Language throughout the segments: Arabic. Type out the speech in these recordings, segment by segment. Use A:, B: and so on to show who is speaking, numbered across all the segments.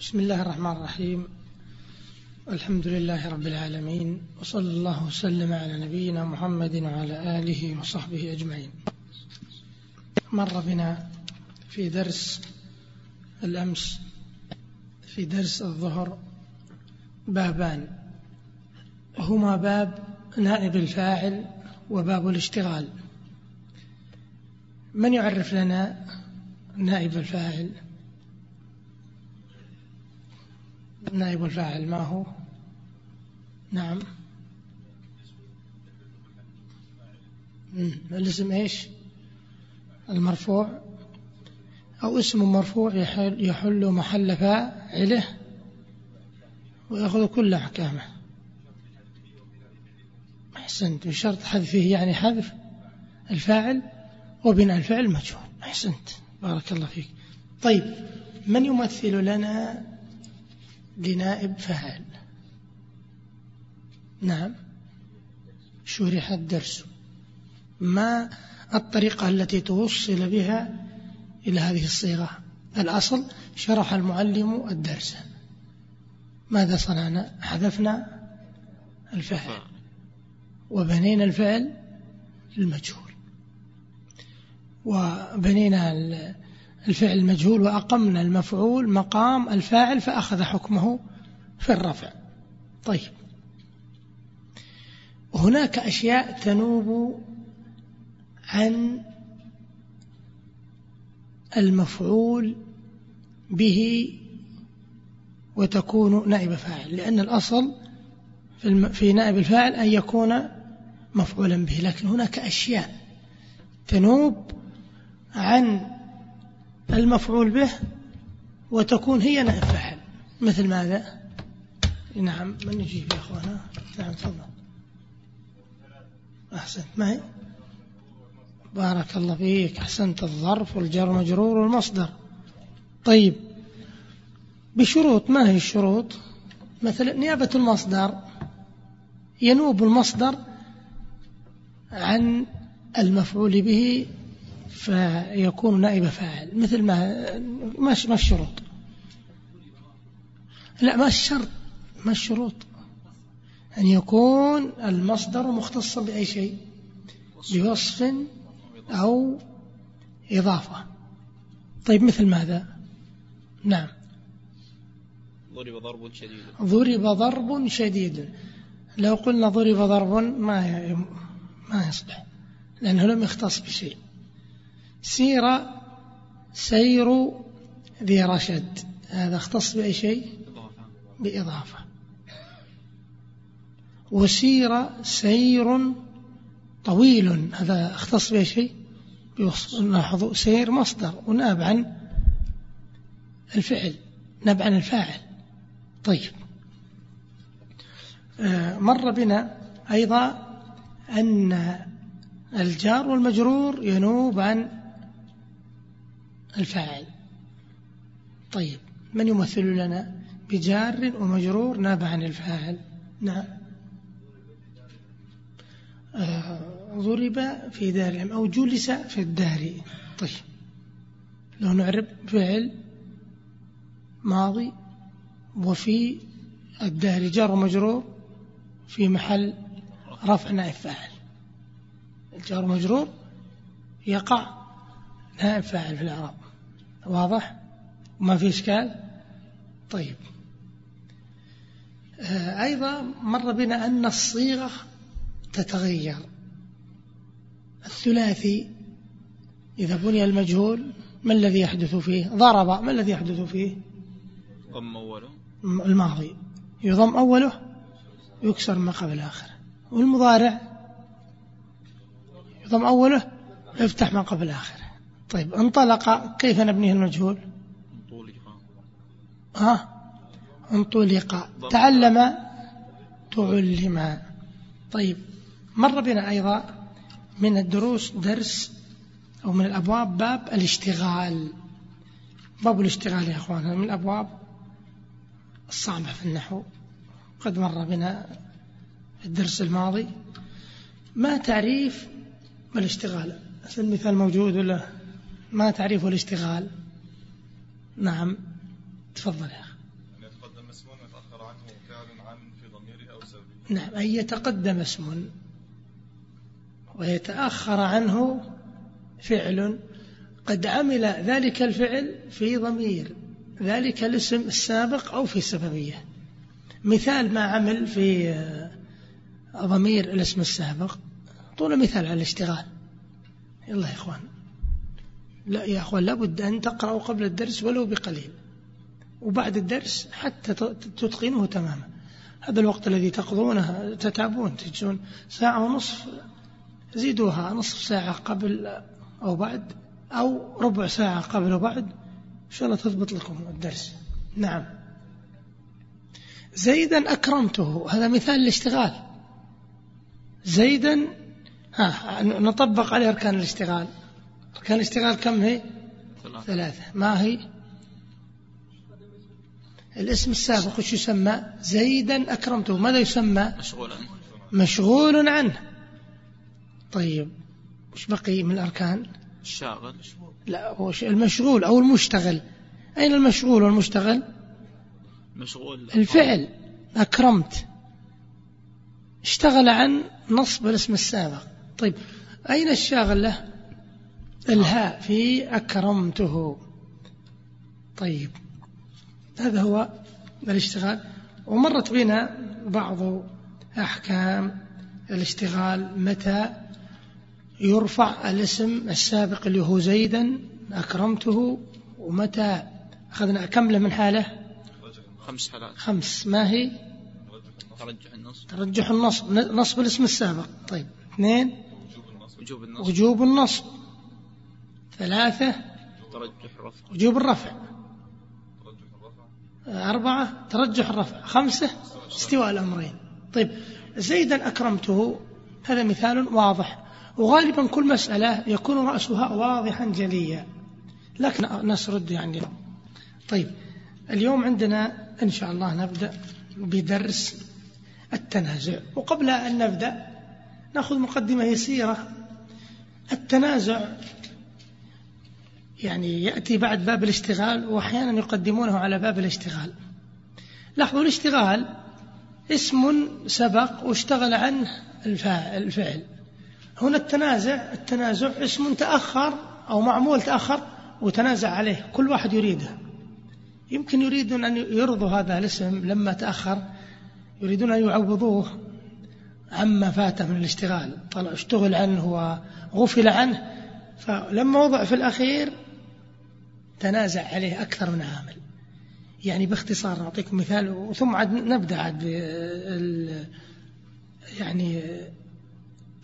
A: بسم الله الرحمن الرحيم. الحمد لله رب العالمين وصلى الله وسلم على نبينا محمد وعلى آله وصحبه أجمعين. مر بنا في درس الأمس في درس الظهر بابان. هما باب نائب الفاعل وباب الاشتغال. من يعرف لنا نائب الفاعل؟ نائب الفاعل ما هو؟ نعم. الاسم إيش؟ المرفوع. أو اسم مرفوع يحل, يحل محل فاعله ويأخذ كل أحكامه. أحسنت. بشرط حذفه يعني حذف الفاعل وبناء الفعل مجهول. أحسنت. بارك الله فيك. طيب من يمثل لنا؟ لنائب فاعل نعم. شرح الدرس. ما الطريقة التي توصل بها إلى هذه الصيغة؟ الأصل شرح المعلم الدرس. ماذا صنعنا؟ حذفنا الفعل. وبنينا الفعل المجهول. وبنينا الفعل المجهول وأقمنا المفعول مقام الفاعل فأخذ حكمه في الرفع. طيب. هناك أشياء تنوب عن المفعول به وتكون نائب فاعل لأن الأصل في نائب الفاعل أن يكون مفعولا به لكن هناك أشياء تنوب عن المفعول به وتكون هي نائب فاعل مثل ماذا؟ نعم من يجيب يا أخوانا؟ نعم تفضل. أحسنت. ما هي؟ بارك الله فيك. أحسنت. الظرف والجر مجرور والمصدر. طيب بشروط. ما هي الشروط؟ مثلا نيابة المصدر. ينوب المصدر عن المفعول به فيكون نائب فاعل مثل ما ما الشروط. لا ما الشرط ما الشروط. أن يكون المصدر مختصا بأي شيء بوصف أو إضافة. طيب مثل ماذا؟ نعم.
B: ضرب ضرب شديد.
A: ضرب ضرب شديد. لو قلنا ضرب ضرب ما ما يصلح لأنه لم يختص بشيء. سير سير ذي رشد. هذا اختص بأي شيء؟ بإضافة. وسير سير طويل. هذا اختص به شيء؟ لاحظوا سير مصدر وناب عن الفعل ناب عن الفاعل. طيب. آه، مر بنا أيضا أن الجار والمجرور ينوب عن الفاعل. طيب من يمثل لنا؟ بجار ومجرور ناب عن الفاعل. نعم. آه ضرب في دارهم أو جلس في الدار طيب. لو نعرب فعل ماضي وفي الدار جار ومجرور في محل رفع نائب فاعل الجار مجرور يقع نائب فاعل في الإعراب. واضح؟ وما في إشكال؟ طيب. آه، أيضا مر بنا أن الصيغة تتغير. الثلاثي إذا بني المجهول ما الذي يحدث فيه؟ ضرب ما الذي يحدث فيه؟
B: ضم أوله.
A: الماضي. يضم أوله؟ يكسر ما قبل آخره. والمضارع؟ يضم أوله؟ يفتح ما قبل آخره. طيب انطلق كيف نبنيه المجهول؟
B: انطلق
A: ها؟ انطلق. تعلم تعلم. طيب مر بنا أيضا من الدروس درس أو من الأبواب باب الاشتغال. باب الاشتغال يا أخوانا من الأبواب الصعبة في النحو. قد مر بنا الدرس الماضي. ما تعريف الاشتغال؟ المثال موجود ولا؟ ما تعريف الاشتغال. نعم. تفضل يا أخي. يتقدم اسم ويتأخر عنه فعل عام في ضميره أو سببه نعم. أن يتقدم اسم ويتأخر عنه فعل. قد عمل ذلك الفعل في ضمير ذلك الاسم السابق أو في سببية مثال ما عمل في ضمير الاسم السابق. طول مثال على الاشتغال. يلا يا إخوان. لا يا أخوان لابد أن تقرأوا قبل الدرس ولو بقليل. وبعد الدرس حتى تتقنه تماما. هذا الوقت الذي تقضونه تتعبون تجون ساعة ونصف زيدوها نصف ساعة قبل أو بعد أو ربع ساعة قبل وبعد إن شاء الله تضبط لكم الدرس. نعم. زيدا أكرمته. هذا مثال الاشتغال زيدا ها نطبق عليه أركان الاشتغال. أركان الاشتغال كم هي؟ ثلاثة. ما هي؟ الاسم السابق وش يسمى؟ زيدا أكرمته. ماذا يسمى؟
B: مشغول عنه
A: مشغول عنه. طيب وش بقي من الأركان؟
B: الشاغل.
A: لا هو المشغول أو المشتغل. أين المشغول والمشتغل؟
B: مشغول.
A: الفعل. أكرمت. اشتغل عن نصب الاسم السابق. طيب أين الشاغل له؟ الهاء في أكرمته. طيب هذا هو الاشتغال. ومرت بنا بعض أحكام الاشتغال. متى يرفع الاسم السابق اللي هو زيدا أكرمته. ومتى أخذنا كم من حالة؟
B: خمس حالات.
A: خمس. ما هي؟
B: ترجح النصب.
A: ترجح النصب. نصب الاسم السابق. طيب اثنين.
B: وجوب النصب.
A: وجوب النصب. ثلاثة.
B: ترجح الرفع.
A: وجوب الرفع. أربعة. ترجح الرفع. خمسة. استواء الأمرين. طيب زيدا أكرمته. هذا مثال واضح. وغالبا كل مسألة يكون رأسها واضحا جليا. لكن نسرد يعني. طيب اليوم عندنا إن شاء الله نبدأ بدرس التنازع. وقبل أن نبدأ نأخذ مقدمة يسيرة. التنازع يعني يأتي بعد باب الاشتغال وأحيانا يقدمونه على باب الاشتغال. لاحظوا الاشتغال اسم سبق واشتغل عنه الفعل. هنا التنازع التنازع اسم تأخر أو معمول تأخر وتنازع عليه. كل واحد يريده. يمكن يريدون أن يرضوا هذا الاسم لما تأخر يريدون أن يعوضوه. عما فاته من الاشتغال. طلع اشتغل عنه وغفل عنه. فلما وضع في الأخير تنازع عليه أكثر من عامل. يعني باختصار أعطيكم مثال وثم عاد نبدأ عاد يعني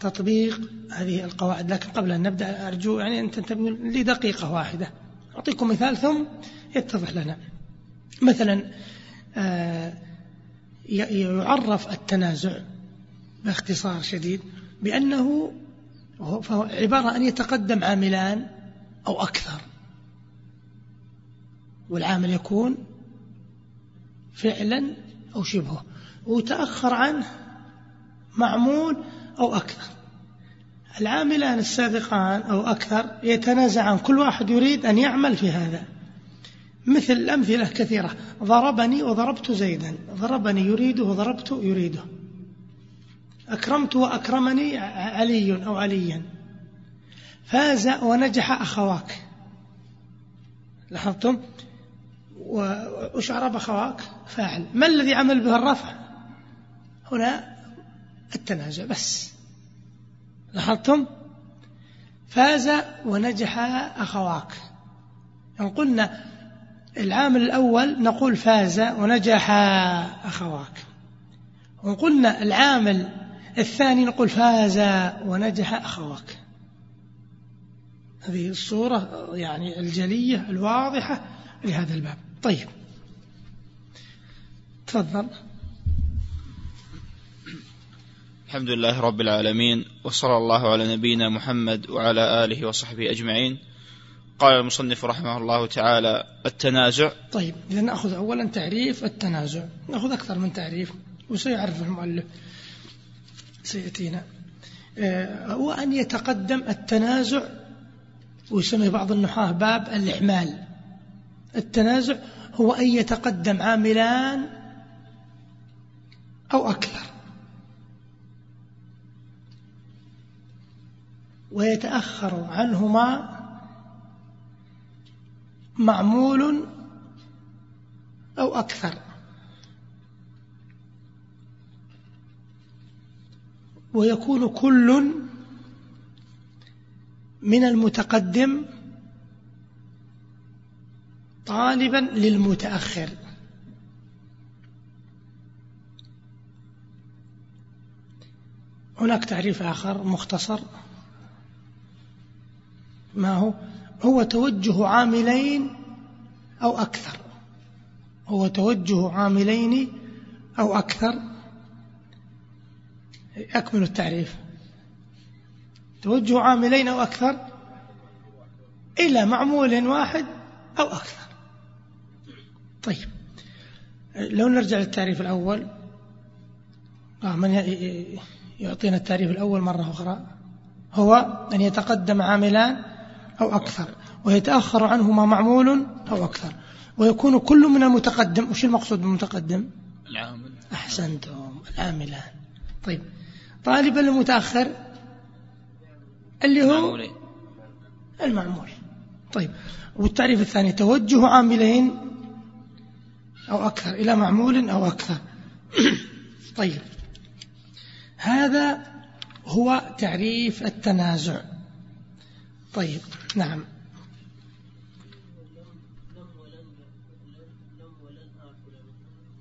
A: تطبيق هذه القواعد. لكن قبل أن نبدأ أرجو يعني أن تنتبهوا لدقيقة واحدة. أعطيكم مثال ثم يتضح لنا. مثلا آه، يعرف التنازع باختصار شديد بأنه فهو عبارة أن يتقدم عاملان أو أكثر. والعامل يكون فعلا أو شبهه. وتأخر عنه معمول أو أكثر. العاملان السابقان أو أكثر يتنازعان كل واحد يريد أن يعمل في هذا. مثل الأمثلة كثيرة. ضربني وضربت زيدا. ضربني يريده وضربت يريده. أكرمت وأكرمني علي أو عليا. فاز ونجح أخواك. لاحظتم؟ وش عرب أخواك فاعل. ما الذي عمل به الرفع؟ هنا التنازع بس. لاحظتم؟ فاز ونجح أخواك. إن قلنا العامل الأول نقول فاز ونجح أخواك. وإن قلنا العامل الثاني نقول فاز ونجح أخواك. هذه الصورة يعني الجلية الواضحة لهذا الباب. طيب. تفضل.
B: الحمد لله رب العالمين وصلى الله على نبينا محمد وعلى آله وصحبه أجمعين. قال المصنف رحمه الله تعالى التنازع.
A: طيب إذا نأخذ أولا تعريف التنازع. نأخذ أكثر من تعريف وسيعرف المؤلف. سيأتينا. آه، هو أن يتقدم التنازع ويسمي بعض النحاة باب الإعمال التنازع هو أن يتقدم عاملان أو أكثر. ويتأخر عنهما معمول أو أكثر. ويكون كل من المتقدم طالبا للمتأخر. هناك تعريف آخر مختصر. ما هو؟ هو توجه عاملين أو أكثر. هو توجه عاملين أو أكثر. أكمل التعريف. توجه عاملين أو أكثر إلى معمول واحد أو أكثر. طيب. لو نرجع للتعريف الأول آه، من يعطينا التعريف الأول مرة أخرى. هو أن يتقدم عاملان أو أكثر ويتأخر عنهما معمول أو أكثر ويكون كل من المتقدم. وش المقصود بالمتقدم؟
B: العامل.
A: أحسنتم العاملان. طيب. طالبا المتأخر اللي هو المعمول. طيب. والتعريف الثاني توجه عاملين أو أكثر إلى معمول أو أكثر. طيب. هذا هو تعريف التنازع. طيب نعم.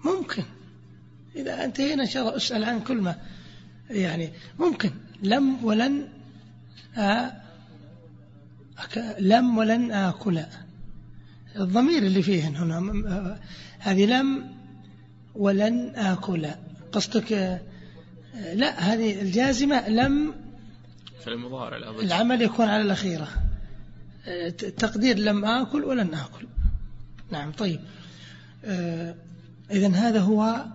A: ممكن. إذا أنتهينا إن شاء الله أسأل عن كل ما. يعني ممكن. لم ولن آ... لم ولن آكل الضمير اللي فيه هنا هذه لم ولن آكل. قصدك لا هذه الجازمة لم
B: في المضارع
A: العمل يكون على الأخيرة. تقدير لم آكل ولن آكل. نعم طيب. إذا هذا هو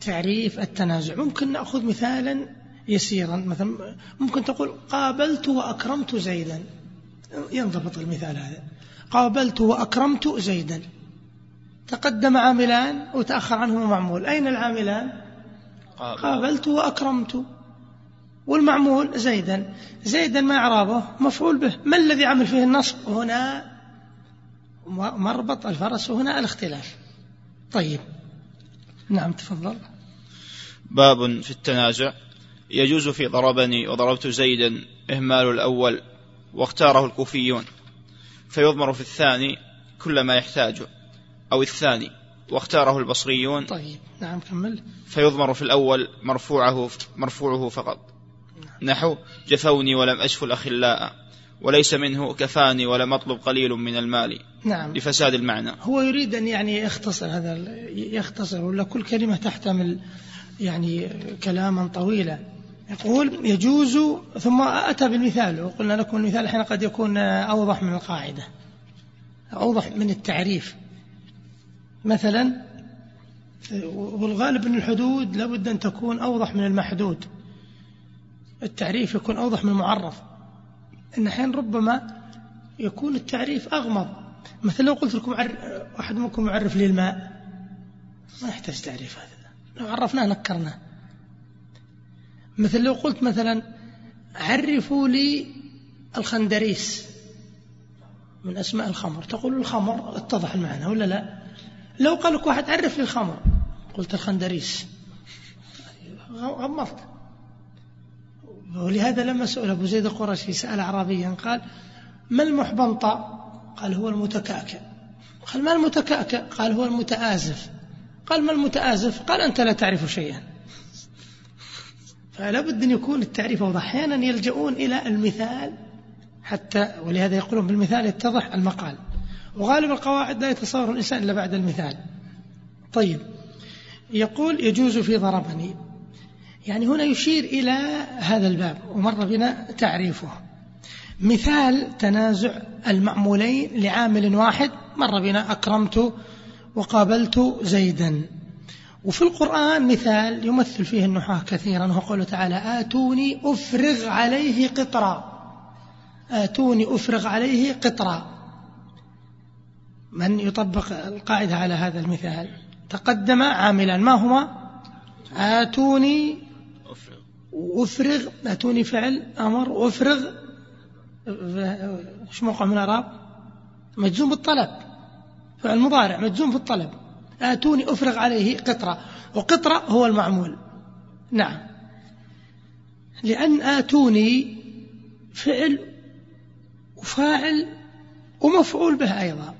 A: تعريف التنازع. ممكن نأخذ مثالا يسيرا. مثلا ممكن تقول قابلت وأكرمت زيدا. ينضبط المثال هذا. قابلت وأكرمت زيدا. تقدم عاملان وتأخر عنهما معمول. أين العاملان؟ قابلت وأكرمت. والمعمول زيدا. زيدا ما إعرابه مفعول به. ما الذي عمل فيه النصب؟ هنا مربط الفرس وهنا الاختلاف. طيب. نعم تفضل.
B: باب في التنازع. يجوز في ضربني وضربت زيدا إهمال الأول واختاره الكوفيون. فيضمر في الثاني كل ما يحتاجه أو الثاني واختاره البصريون.
A: طيب نعم كمل.
B: فيضمر في الأول مرفوعه مرفوعه فقط. نحو جفوني ولم أشف الأخلاء وليس منه كفاني ولم أطلب قليل من المال.
A: نعم.
B: لفساد المعنى.
A: هو يريد أن يعني يختصر هذا يختصر ولا كل كلمة تحتمل يعني كلاما طويلا. يقول يجوز ثم أتى بالمثال وقلنا لكم المثال الحين قد يكون أوضح من القاعدة أوضح من التعريف. مثلا والغالب أن الحدود لابد أن تكون أوضح من المحدود. التعريف يكون أوضح من المعرف. إن حين ربما يكون التعريف أغمض. مثلا لو قلت لكم واحد منكم يعرف لي الماء ما يحتاج تعريف هذا. لو عرفناه نكرناه. مثل لو قلت مثلا عرفوا لي الخندريس من أسماء الخمر. تقول الخمر اتضح المعنى ولا لا؟ لو قال لك واحد عرف لي الخمر قلت الخندريس. غمضت. ولهذا لما سئل أبو زيد القرشي سأل أعرابيا قال ما المحبنطة قال هو المتكأكئ قال ما المتكأكئ قال هو المتآزف. قال ما المتآزف؟ قال أنت لا تعرف شيئا. فلا بد أن يكون التعريف أوضح أحيانا يلجؤون إلى المثال حتى ولهذا يقولون بالمثال يتضح المقال. وغالب القواعد لا يتصور الإنسان إلا بعد المثال. طيب. يقول يجوز في ضربني. يعني هنا يشير إلى هذا الباب ومر بنا تعريفه. مثال تنازع المعمولين لعامل واحد. مر بنا أكرمت وقابلت زيدا. وفي القرآن مثال يمثل فيه النحاة كثيرا وهو قوله تعالى آتوني أفرغ عليه قطرا. آتوني أفرغ عليه قطرا. من يطبق القاعدة على هذا المثال؟ تقدم عاملا. ما هما؟ آتوني أفرغ. آتوني فعل أمر أفرغ. إيش موقع من الأعراب مجزوم بالطلب. فعل مضارع مجزوم في الطلب آتوني أفرغ عليه قطرة. وقطرة هو المعمول. نعم. لأن آتوني فعل وفاعل ومفعول به أيضا.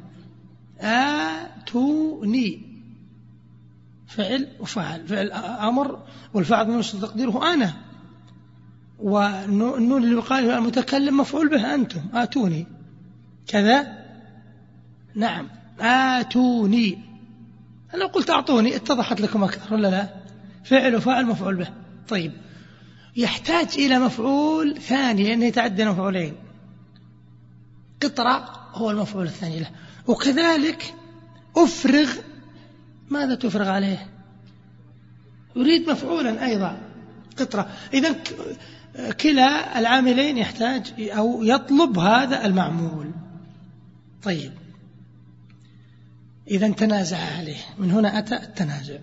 A: آتوني. فعل وفاعل. فعل أمر والفاعل من تقديره أنا. والنون اللي يقال المتكلم مفعول به أنتم. آتوني. كذا؟ نعم. آتوني. لو قلت أعطوني اتضحت لكم أكثر ولا لا؟ فعل وفاعل مفعول به. طيب. يحتاج إلى مفعول ثاني لأنه يتعدى مفعولين. قطرة هو المفعول الثاني له. وكذلك أفرغ ماذا تفرغ عليه؟ يريد مفعولا أيضا. قطرة. إذا كلا العاملين يحتاج أو يطلب هذا المعمول. طيب. إذا تنازع عليه. من هنا أتى التنازع.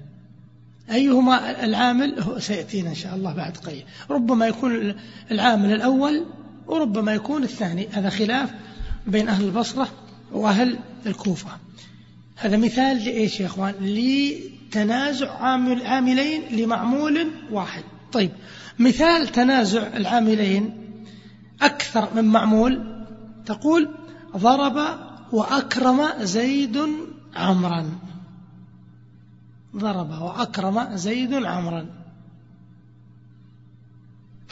A: أيهما العامل؟ سيأتينا إن شاء الله بعد قليل. ربما يكون العامل الأول وربما يكون الثاني. هذا خلاف بين أهل البصرة وأهل الكوفة. هذا مثال لإيش يا أخوان؟ لتنازع عامل عاملين لمعمول واحد. طيب مثال تنازع العاملين أكثر من معمول تقول ضرب وأكرم زيد عمرا. ضرب وأكرم زيد عمرا.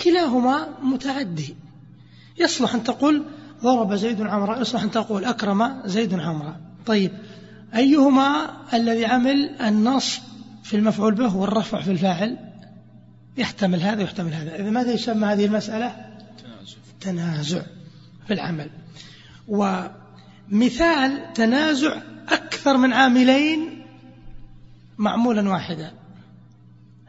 A: كلاهما متعدي. يصلح أن تقول ضرب زيد عمرا يصلح أن تقول أكرم زيد عمرا. طيب أيهما الذي عمل النصب في المفعول به والرفع في الفاعل؟ يحتمل هذا ويحتمل هذا. إذا ماذا يسمى هذه المسألة؟ تنازع في العمل. ومثال تنازع أكثر من عاملين معمولا واحدا.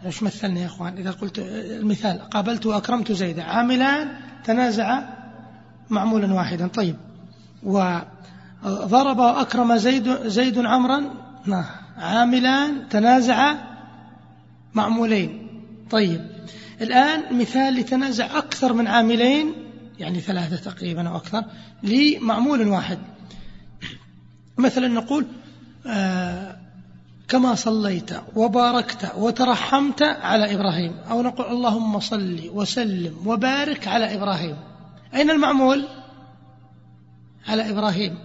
A: إيش مثلنا يا إخوان؟ إذا قلت المثال قابلت وأكرمت زيدا عاملان تنازع معمولا واحدا. طيب وضرب وأكرم زيد زيد عمرا. عاملان تنازع معمولين. طيب الآن مثال لتنازع أكثر من عاملين يعني ثلاثة تقريبا أو أكثر لمعمول واحد. مثلا نقول كما صليت وباركت وترحمت على إبراهيم. أو نقول اللهم صل وسلم وبارك على إبراهيم. أين المعمول؟ على إبراهيم.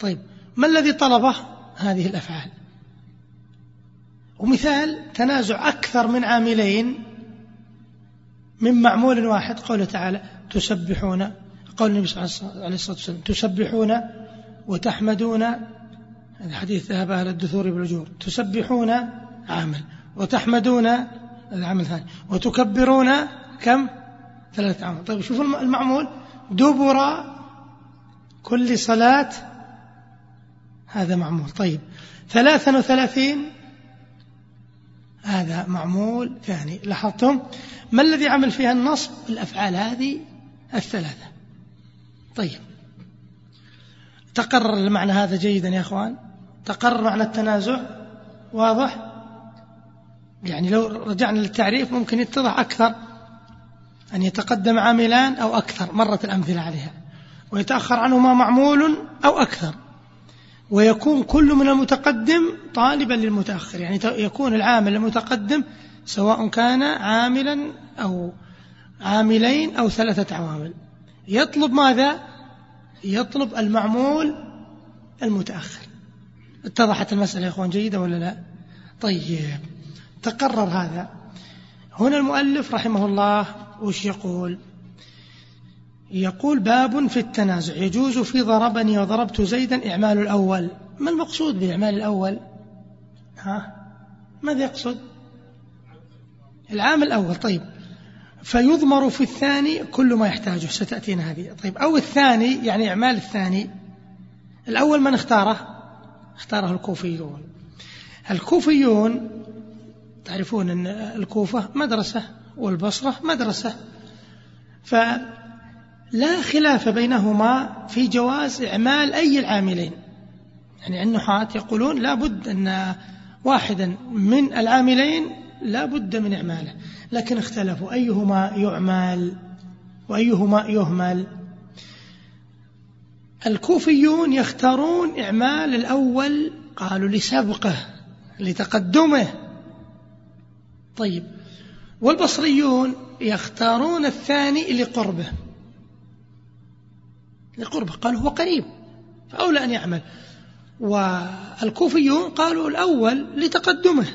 A: طيب ما الذي طلبه هذه الأفعال؟ ومثال تنازع أكثر من عاملين من معمول واحد. قوله تعالى تسبحون قول النبي صلى الله عليه وسلم تسبحون وتحمدون هذا حديث ذهب أهل الدثور بالأجور تسبحون عامل وتحمدون هذا عمل ثاني وتكبرون كم؟ ثلاثة عامل طيب شوفوا المعمول. دبر كل صلاة هذا معمول. طيب ثلاثا وثلاثين هذا معمول ثاني. لاحظتم؟ ما الذي عمل فيها النصب؟ الأفعال هذه الثلاثة. طيب تقرر المعنى هذا جيدا يا أخوان؟ تقرر معنى التنازع واضح؟ يعني لو رجعنا للتعريف ممكن يتضح أكثر أن يتقدم عاملان أو أكثر مرت الأمثلة عليها ويتأخر عنهما معمول أو أكثر ويكون كل من المتقدم طالبا للمتأخر يعني يكون العامل المتقدم سواء كان عاملا أو عاملين أو ثلاثة عوامل. يطلب ماذا؟ يطلب المعمول المتأخر. اتضحت المسألة يا أخوان جيدة ولا لا؟ طيب تقرر هذا. هنا المؤلف رحمه الله وش يقول؟ يقول باب في التنازع يجوز في ضربني وضربت زيدا إعمال الأول. ما المقصود بإعمال الأول؟ ها؟ ماذا يقصد؟ العام الأول. طيب فيضمر في الثاني كل ما يحتاجه ستأتينا هذه. طيب أو الثاني يعني إعمال الثاني. الأول من اختاره؟ اختاره الكوفيون. الكوفيون تعرفون أن الكوفة مدرسة والبصرة مدرسة. فلا خلاف بينهما في جواز إعمال أي العاملين. يعني النحاة يقولون لا بد أن واحدا من العاملين لا بد من إعماله. لكن اختلفوا أيهما يعمل وأيهما يهمل؟ الكوفيون يختارون إعمال الأول قالوا لسبقه لتقدمه. طيب والبصريون يختارون الثاني لقربه. لقربه قالوا هو قريب فأولى أن يعمل. والكوفيون قالوا الأول لتقدمه.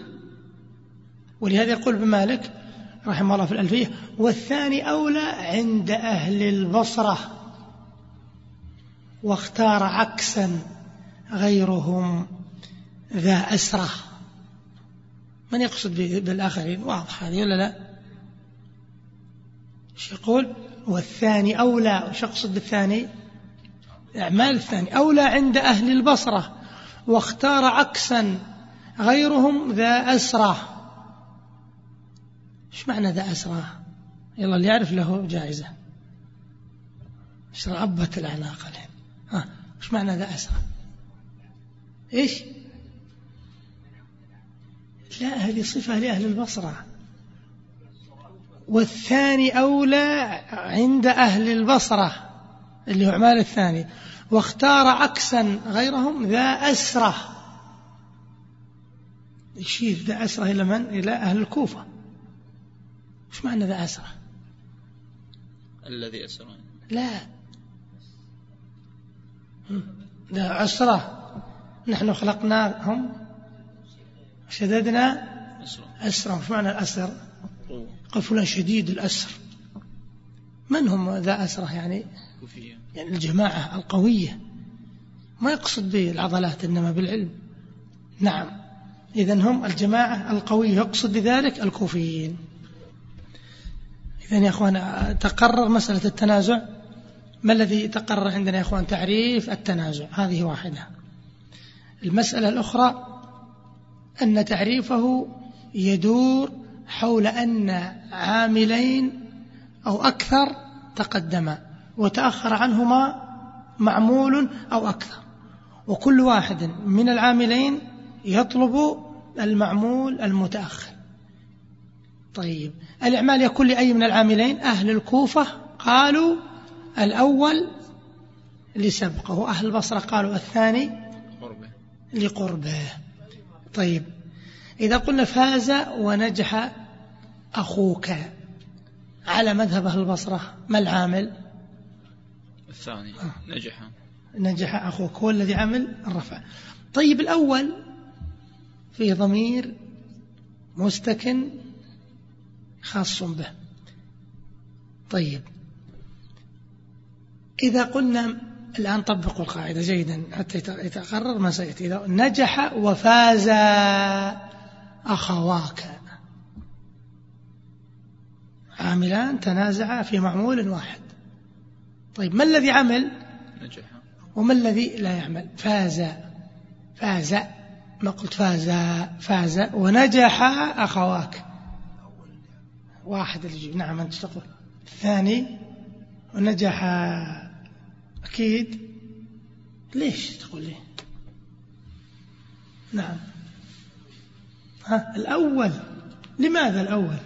A: ولهذا يقول ابن مالك رحمه الله في الألفية والثاني أولى عند أهل البصرة. واختار عكسا غيرهم ذا أسرة. من يقصد بالآخرين؟ واضح هذه ولا لا؟ إيش يقول؟ والثاني أولى. وش يقصد بالثاني؟ أعمال الثاني. أولى عند أهل البصرة. واختار عكسا غيرهم ذا أسرة. إيش معنى ذا أسرة؟ يلا اللي يعرف له جائزة. الأعناق الحين ها إيش معنى ذا أسرة إيش؟ لا هذه صفة لأهل البصرة. والثاني أولى عند أهل البصرة اللي هو أعمال الثاني. واختار عكسا غيرهم ذا أسرة. يشير ذا أسرة إلى من؟ إلى أهل الكوفة. إيش معنى ذا أسرة؟
B: الذي أسرى
A: لا. عسرة. نحن خلقناهم. شددنا أسرا معنى الأسر؟ قال فلان شديد الأسر من هم ذا أسرة يعني؟ يعني الجماعة القوية. ما يقصد به العضلات إنما بالعلم. نعم. إذا هم الجماعة القوية. يقصد بذلك الكوفيين. إذا يا أخوان تقرر مسألة التنازع؟ ما الذي تقرر عندنا يا أخوان؟ تعريف التنازع هذه واحدة. المسألة الأخرى أن تعريفه يدور حول أن عاملين أو أكثر تقدما وتأخر عنهما معمول أو أكثر. وكل واحد من العاملين يطلب المعمول المتأخر. طيب الإعمال يكون لأي من العاملين؟ أهل الكوفة قالوا الأول لسبقه. أهل البصرة قالوا الثاني لقربه. طيب إذا قلنا فاز ونجح أخوك على مذهب أهل البصرة ما العامل؟
B: الثاني آه. نجح.
A: نجح أخوك هو الذي عمل الرفع. طيب الأول في ضمير مستكن خاص به. طيب إذا قلنا الآن طبقوا القاعدة جيدا حتى يتقرر ما سيأتي. إذا نجح وفاز أخواك. عاملان تنازعا في معمول واحد. طيب ما الذي عمل؟
B: نجح.
A: وما الذي لا يعمل؟ فاز. فاز. ما قلت فاز؟ فاز. ونجح أخواك. واحد اللي نعم أنت تقول. الثاني؟ ونجح أكيد؟ ليش تقول لي؟ نعم. ها الأول. لماذا الأول؟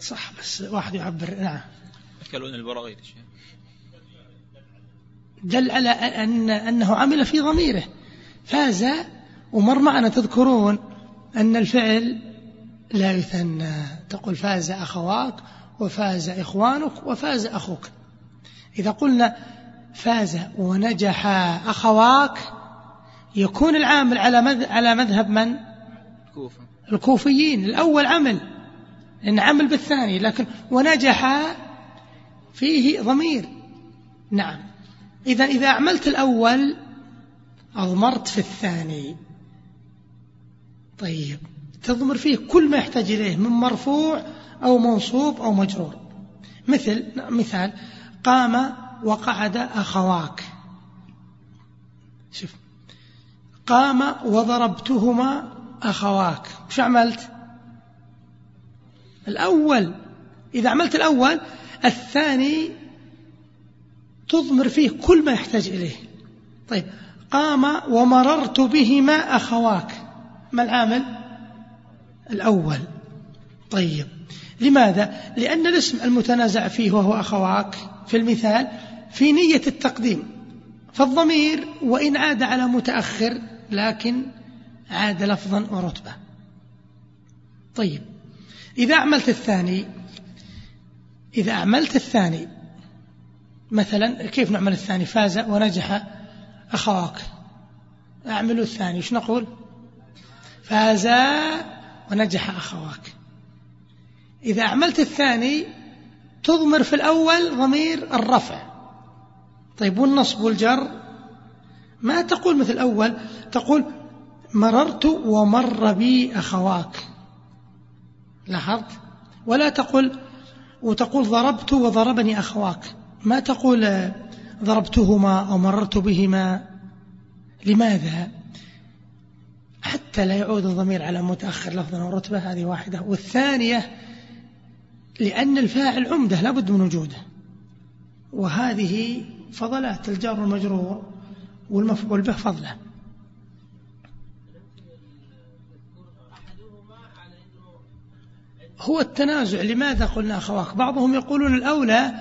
A: صح بس واحد يعبر. نعم.
B: يأكلون البراغيث
A: دل على أن أنه عمل في ضميره. فاز ومر معنا تذكرون أن الفعل لا يثنى. تقول فاز أخواك وفاز إخوانك وفاز أخوك. إذا قلنا فاز ونجح أخواك يكون العامل على على مذهب من؟
B: الكوفة.
A: الكوفيين. الأول عمل إن عمل بالثاني لكن ونجح فيه ضمير. نعم. إذا إذا عملت الأول أضمرت في الثاني. طيب. تضمر فيه كل ما يحتاج إليه من مرفوع أو منصوب أو مجرور. مثل مثال قام وقعد أخواك. شوف قام وضربتهما أخواك. وش عملت؟ الأول إذا عملت الأول الثاني تضمر فيه كل ما يحتاج إليه. طيب قام ومررت بهما أخواك. ما العامل؟ الأول. طيب. لماذا؟ لأن الاسم المتنازع فيه وهو أخواك في المثال في نية التقديم. فالضمير وإن عاد على متأخر لكن عاد لفظا ورتبة. طيب. إذا أعملت الثاني إذا أعملت الثاني مثلا كيف نعمل الثاني؟ فاز ونجح أخواك. أعمل الثاني وش نقول؟ فاز ونجح أخواك. إذا أعملت الثاني تضمر في الأول ضمير الرفع. طيب والنصب والجر؟ ما تقول مثل الأول تقول مررت ومر بي أخواك. لاحظت؟ ولا تقول وتقول ضربت وضربني أخواك. ما تقول ضربتهما أو مررت بهما؟ لماذا؟ حتى لا يعود الضمير على متأخر لفظا أو رتبة هذه واحدة. والثانية لأن الفاعل عمدة لابد من وجوده. وهذه فضلات الجار والمجرور والمفعول به فضله. هو التنازع. لماذا قلنا أخواك؟ بعضهم يقولون الأولى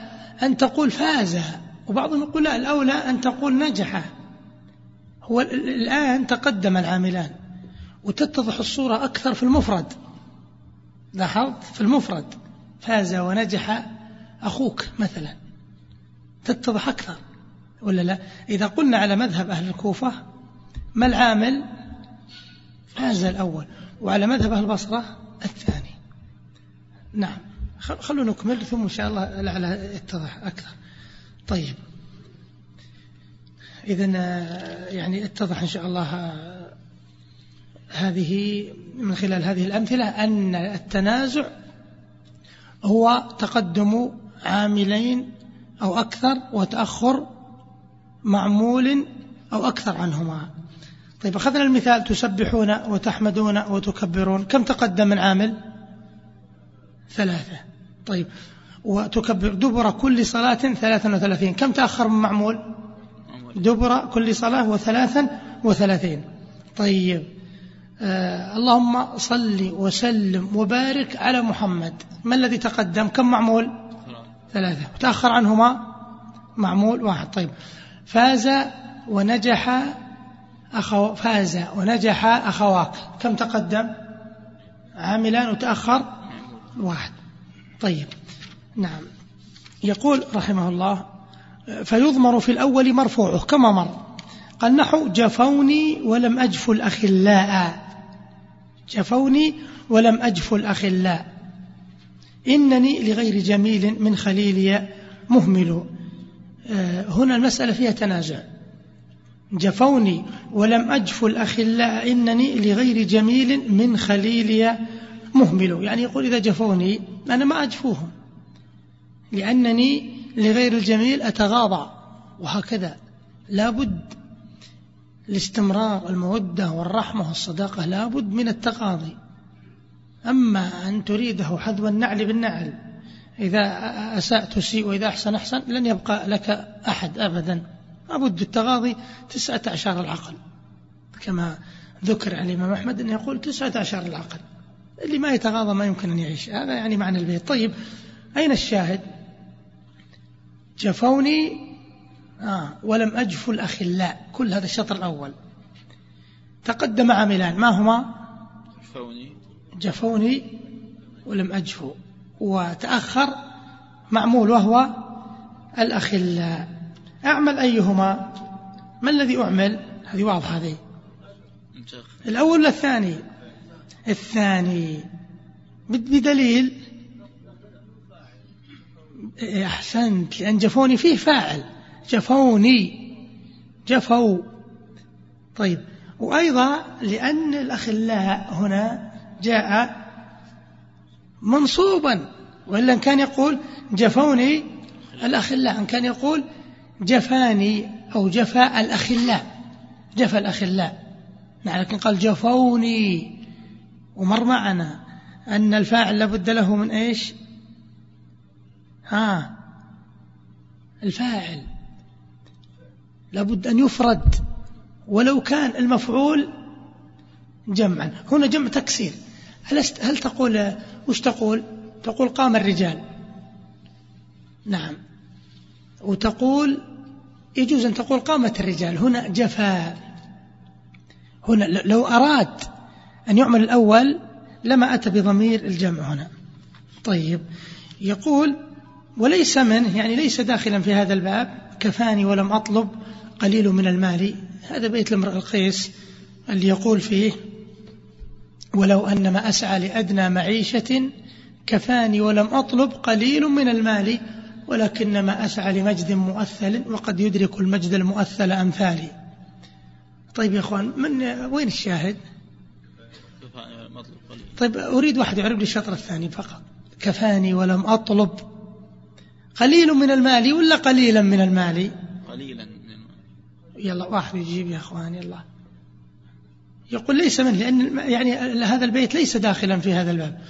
A: أن تقول فاز وبعضهم يقول لا الأولى أن تقول نجح. هو الآن تقدم العاملان. وتتضح الصورة أكثر في المفرد. لاحظت؟ في المفرد. فاز ونجح أخوك مثلا. تتضح أكثر ولا لا؟ إذا قلنا على مذهب أهل الكوفة ما العامل؟ فاز الأول. وعلى مذهب أهل البصرة الثاني. نعم. خلونا نكمل ثم إن شاء الله لعل يتضح أكثر. طيب. إذا يعني اتضح إن شاء الله هذه من خلال هذه الأمثلة أن التنازع هو تقدم عاملين أو أكثر وتأخر معمول أو أكثر عنهما. طيب أخذنا المثال تسبحون وتحمدون وتكبرون. كم تقدم من عامل؟ ثلاثة. طيب وتكبر دبر كل صلاة ثلاثا وثلاثين. كم تأخر من معمول؟ دبر كل صلاة وثلاثا وثلاثين. طيب اللهم صل وسلم وبارك على محمد. ما الذي تقدم؟ كم معمول؟ ثلاثة. وتأخر عنهما؟ معمول واحد. طيب. فاز ونجح أخو فاز ونجح أخواك. كم تقدم؟ عاملان وتأخر؟ واحد. طيب. نعم. يقول رحمه الله فيضمر في الأول مرفوعه كما مر. قال نحو جفوني ولم أجف الأخلاء. جفوني ولم أجف الأخلاء. إنني لغير جميل من خليلي مهمل. آه، هنا المسألة فيها تنازع. جفوني ولم أجف الأخلاء إنني لغير جميل من خليلي مهمل. يعني يقول إذا جفوني أنا ما أجفوهم لأنني لغير الجميل أتغاضى. وهكذا. لابد الاستمرار المودة والرحمة والصداقة لابد من التقاضي. أما أن تريده حذو النعل بالنعل. إذا أساء تسيء وإذا أحسن أحسن لن يبقى لك أحد أبدا. لابد التغاضي تسعة عشر العقل. كما ذكر عن الإمام أحمد أنه يقول تسعة عشر العقل. اللي ما يتغاضى ما يمكن أن يعيش. هذا يعني معنى البيت. طيب أين الشاهد؟ جفوني آه ولم أجف الأخلاء كل هذا الشطر الأول. تقدم عاملان ما هما؟
B: جفوني.
A: جفوني ولم أجفو وتأخر معمول وهو الأخلاء. أعمل أيهما؟ ما الذي أعمل؟ هذه واضحة هذه. الأول ولا الثاني؟ الثاني. بدليل. أحسنت لأن جفوني فيه فاعل. جفوني جفوا طيب وأيضا لأن الأخلاء هنا جاء منصوبا وإلا إن كان يقول جفوني الأخلاء إن كان يقول جفاني أو جفا الأخلاء جفا الأخلاء. نعم لكن قال جفوني. ومر معنا أن الفاعل لابد له من إيش؟ ها الفاعل. لابد أن يفرد ولو كان المفعول جمعا. هنا جمع تكسير. هل, تقول وش تقول؟ تقول قام الرجال. نعم. وتقول يجوز أن تقول قامت الرجال. هنا جفاء هنا لو أراد أن يعمل الأول لما أتى بضمير الجمع هنا. طيب. يقول وليس منه يعني ليس داخلا في هذا الباب. كفاني ولم أطلب. قليل من المال. هذا بيت الامرأ القيس اللي يقول فيه ولو أن ما أسعى لأدنى معيشة كفاني ولم أطلب قليل من المال ولكنما أسعى لمجد مؤثل وقد يدرك المجد المؤثل أمثالي. طيب يا أخوان من وين الشاهد؟ طيب أريد واحد يعرف لي الشطر الثاني فقط. كفاني ولم أطلب قليل من المال ولا قليلا من المال؟
B: قليلا.
A: يلا واحد يجيب يا أخوان يلا. يقول ليس منه لأن يعني هذا البيت ليس داخلا في هذا الباب.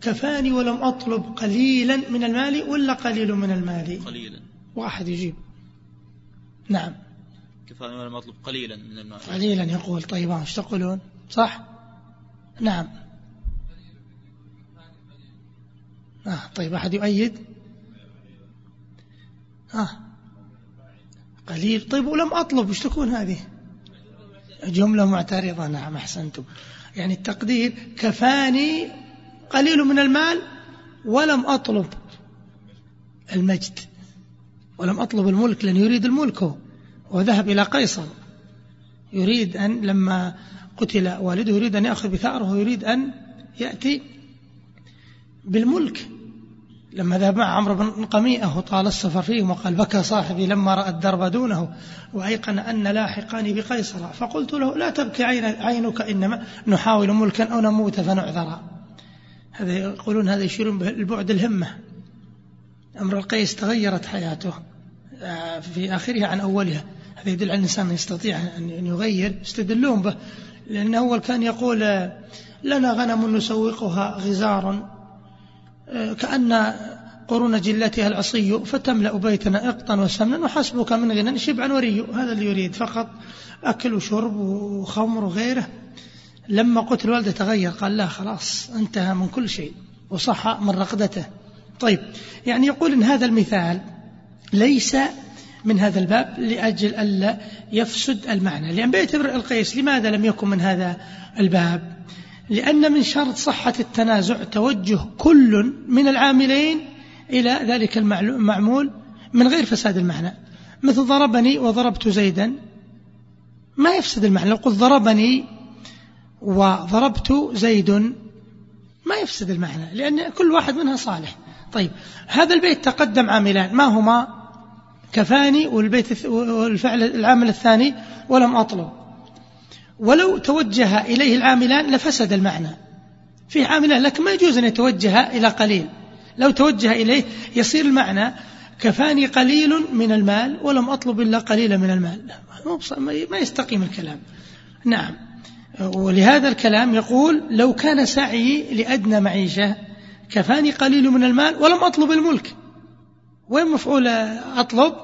A: كفاني ولم أطلب قليلا من المال ولا قليل من المال.
B: قليلا.
A: واحد يجيب. نعم.
B: كفاني ولم أطلب قليلا من المال.
A: قليلا يقول. طيب إيش تقولون؟ صح؟ نعم. آه طيب أحد يؤيد؟ آه. قليل. طيب ولم أطلب وش تكون هذه؟ جملة معترضة نعم أحسنتم. يعني التقدير كفاني قليل من المال ولم أطلب المجد. ولم أطلب الملك لأن يريد الملك وذهب إلى قيصر. يريد أن لما قتل والده يريد أن يأخذ بثأره ويريد أن يأتي بالملك. لما ذهب مع عمرو بن قميئة وطال السفر فيهم وقال بكى صاحبي لما رأى الدرب دونه وأيقن أن لاحقان بقيصر فقلت له لا تبكي عينك إنما نحاول ملكا أو نموت فنعذر. هذا يقولون هذا يشيرون بالبعد الهمة. أمر القيس تغيرت حياته آه، في آخرها عن أولها. هذا يدل على الإنسان يستطيع أن يغير يستدلون به لأن أول كان يقول لنا غنم نسوقها غزار كأن قرون جلتها العصي فتملأ بيتنا إقطا وسمنا وحسبك من غنى شبعا وري هذا اللي يريد فقط أكل وشرب وخمر وغيره. لما قتل والده تغير قال لا خلاص انتهى من كل شيء وصح من رقدته طيب يعني يقول إن هذا المثال ليس من هذا الباب لأجل ألا يفسد المعنى. لأن بيت القيس لماذا لم يكن من هذا الباب؟ لأن من شرط صحة التنازع توجه كل من العاملين إلى ذلك المعمول من غير فساد المعنى. مثل ضربني وضربت زيدا. ما يفسد المعنى. لو قلت ضربني وضربت زيد ما يفسد المعنى لأن كل واحد منها صالح. طيب هذا البيت تقدم عاملان. ما هما؟ كفاني والبيت والفعل العامل الثاني ولم أطلب. ولو توجه إليه العاملان لفسد المعنى. في عاملان لكن ما يجوز أن يتوجه إلى قليل. لو توجه إليه يصير المعنى كفاني قليل من المال ولم أطلب إلا قليلا من المال. ما يستقيم الكلام. نعم. ولهذا الكلام يقول لو كان سعي لأدنى معيشة كفاني قليل من المال ولم أطلب الملك. وين مفعول أطلب؟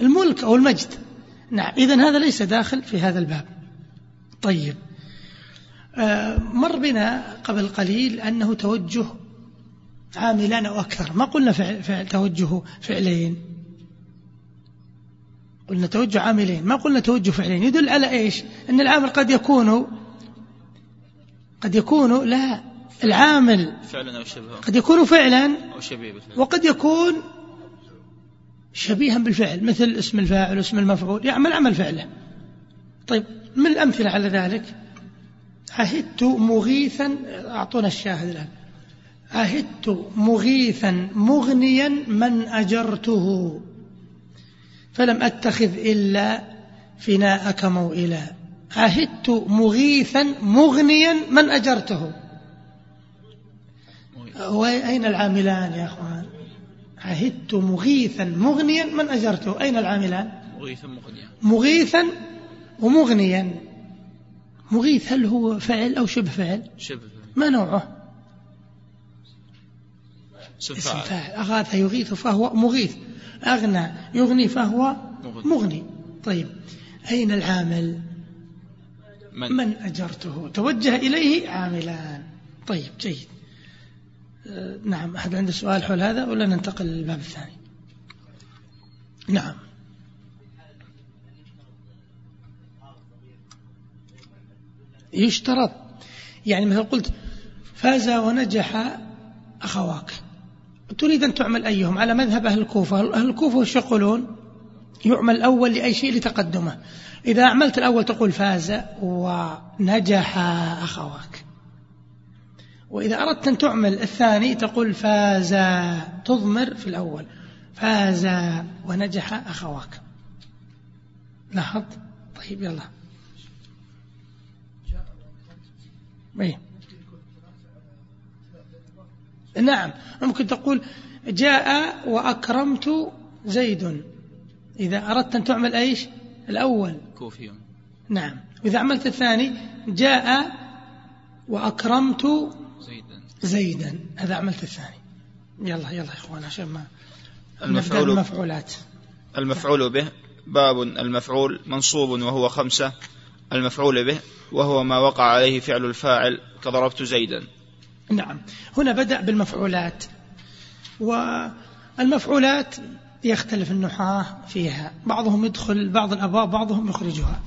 A: الملك أو المجد. نعم. إذن هذا ليس داخل في هذا الباب. طيب. آه، مر بنا قبل قليل أنه توجه عاملان أو أكثر. ما قلنا فعل, فعل توجه فعلين. قلنا توجه عاملين. ما قلنا توجه فعلين. يدل على إيش؟ أن العامل قد يكون قد يكون لا العامل
B: فعلا أو شبه
A: قد يكون فعلا
B: أو شبيه بالفعل.
A: وقد يكون شبيها بالفعل. مثل اسم الفاعل واسم المفعول. يعمل عمل فعله طيب من الأمثلة على ذلك؟ عهدت مغيثا أعطونا الشاهد الآن. عهدت مغيثا مغنيا من أجرته. فلم أتخذ إلا فناءك موئلا. عهدت مغيثا مغنيا من أجرته. أين العاملان يا أخوان؟ عهدت مغيثا مغنيا من أجرته. أين العاملان؟
B: مغيثا مغنيا.
A: مغيثا ومغنيا. مغيث هل هو فعل أو شبه فعل
B: شبه
A: ما نوعه؟
B: اسم
A: فاعل. أغاث يغيث فهو مغيث. أغنى يغني فهو مغني. طيب. أين العامل؟
B: من,
A: من أجرته؟ توجه إليه عاملان طيب جيد. آه، نعم أحد عنده سؤال حول هذا ولا ننتقل للباب الثاني؟ نعم. يشترط. يعني مثل قلت فاز ونجح أخواك. تريد أن تعمل أيهم. على مذهب أهل الكوفة. أهل الكوفة وش يقولون؟ يعمل الأول لأي شيء لتقدمه. إذا عملت الأول تقول فاز ونجح أخواك. وإذا أردت أن تعمل الثاني تقول فاز تضمر في الأول. فاز ونجح أخواك. لاحظت؟ طيب يلا. أيه. نعم. ممكن تقول جاء وأكرمت زيد. إذا أردت أن تعمل أيش؟ الأول.
B: كوفي.
A: نعم. وإذا عملت الثاني جاء وأكرمت
B: زيدا.
A: زيدا. هذا عملت الثاني. يلا يلا يا إخوان عشان ما
B: المفعول
A: المفعولات
B: المفعول به باب المفعول منصوب وهو خمسة. المفعول به وهو ما وقع عليه فعل الفاعل كضربت زيدا.
A: نعم. هنا بدأ بالمفعولات والمفعولات يختلف النحاة فيها. بعضهم يدخل بعض الأبواب بعضهم يخرجها.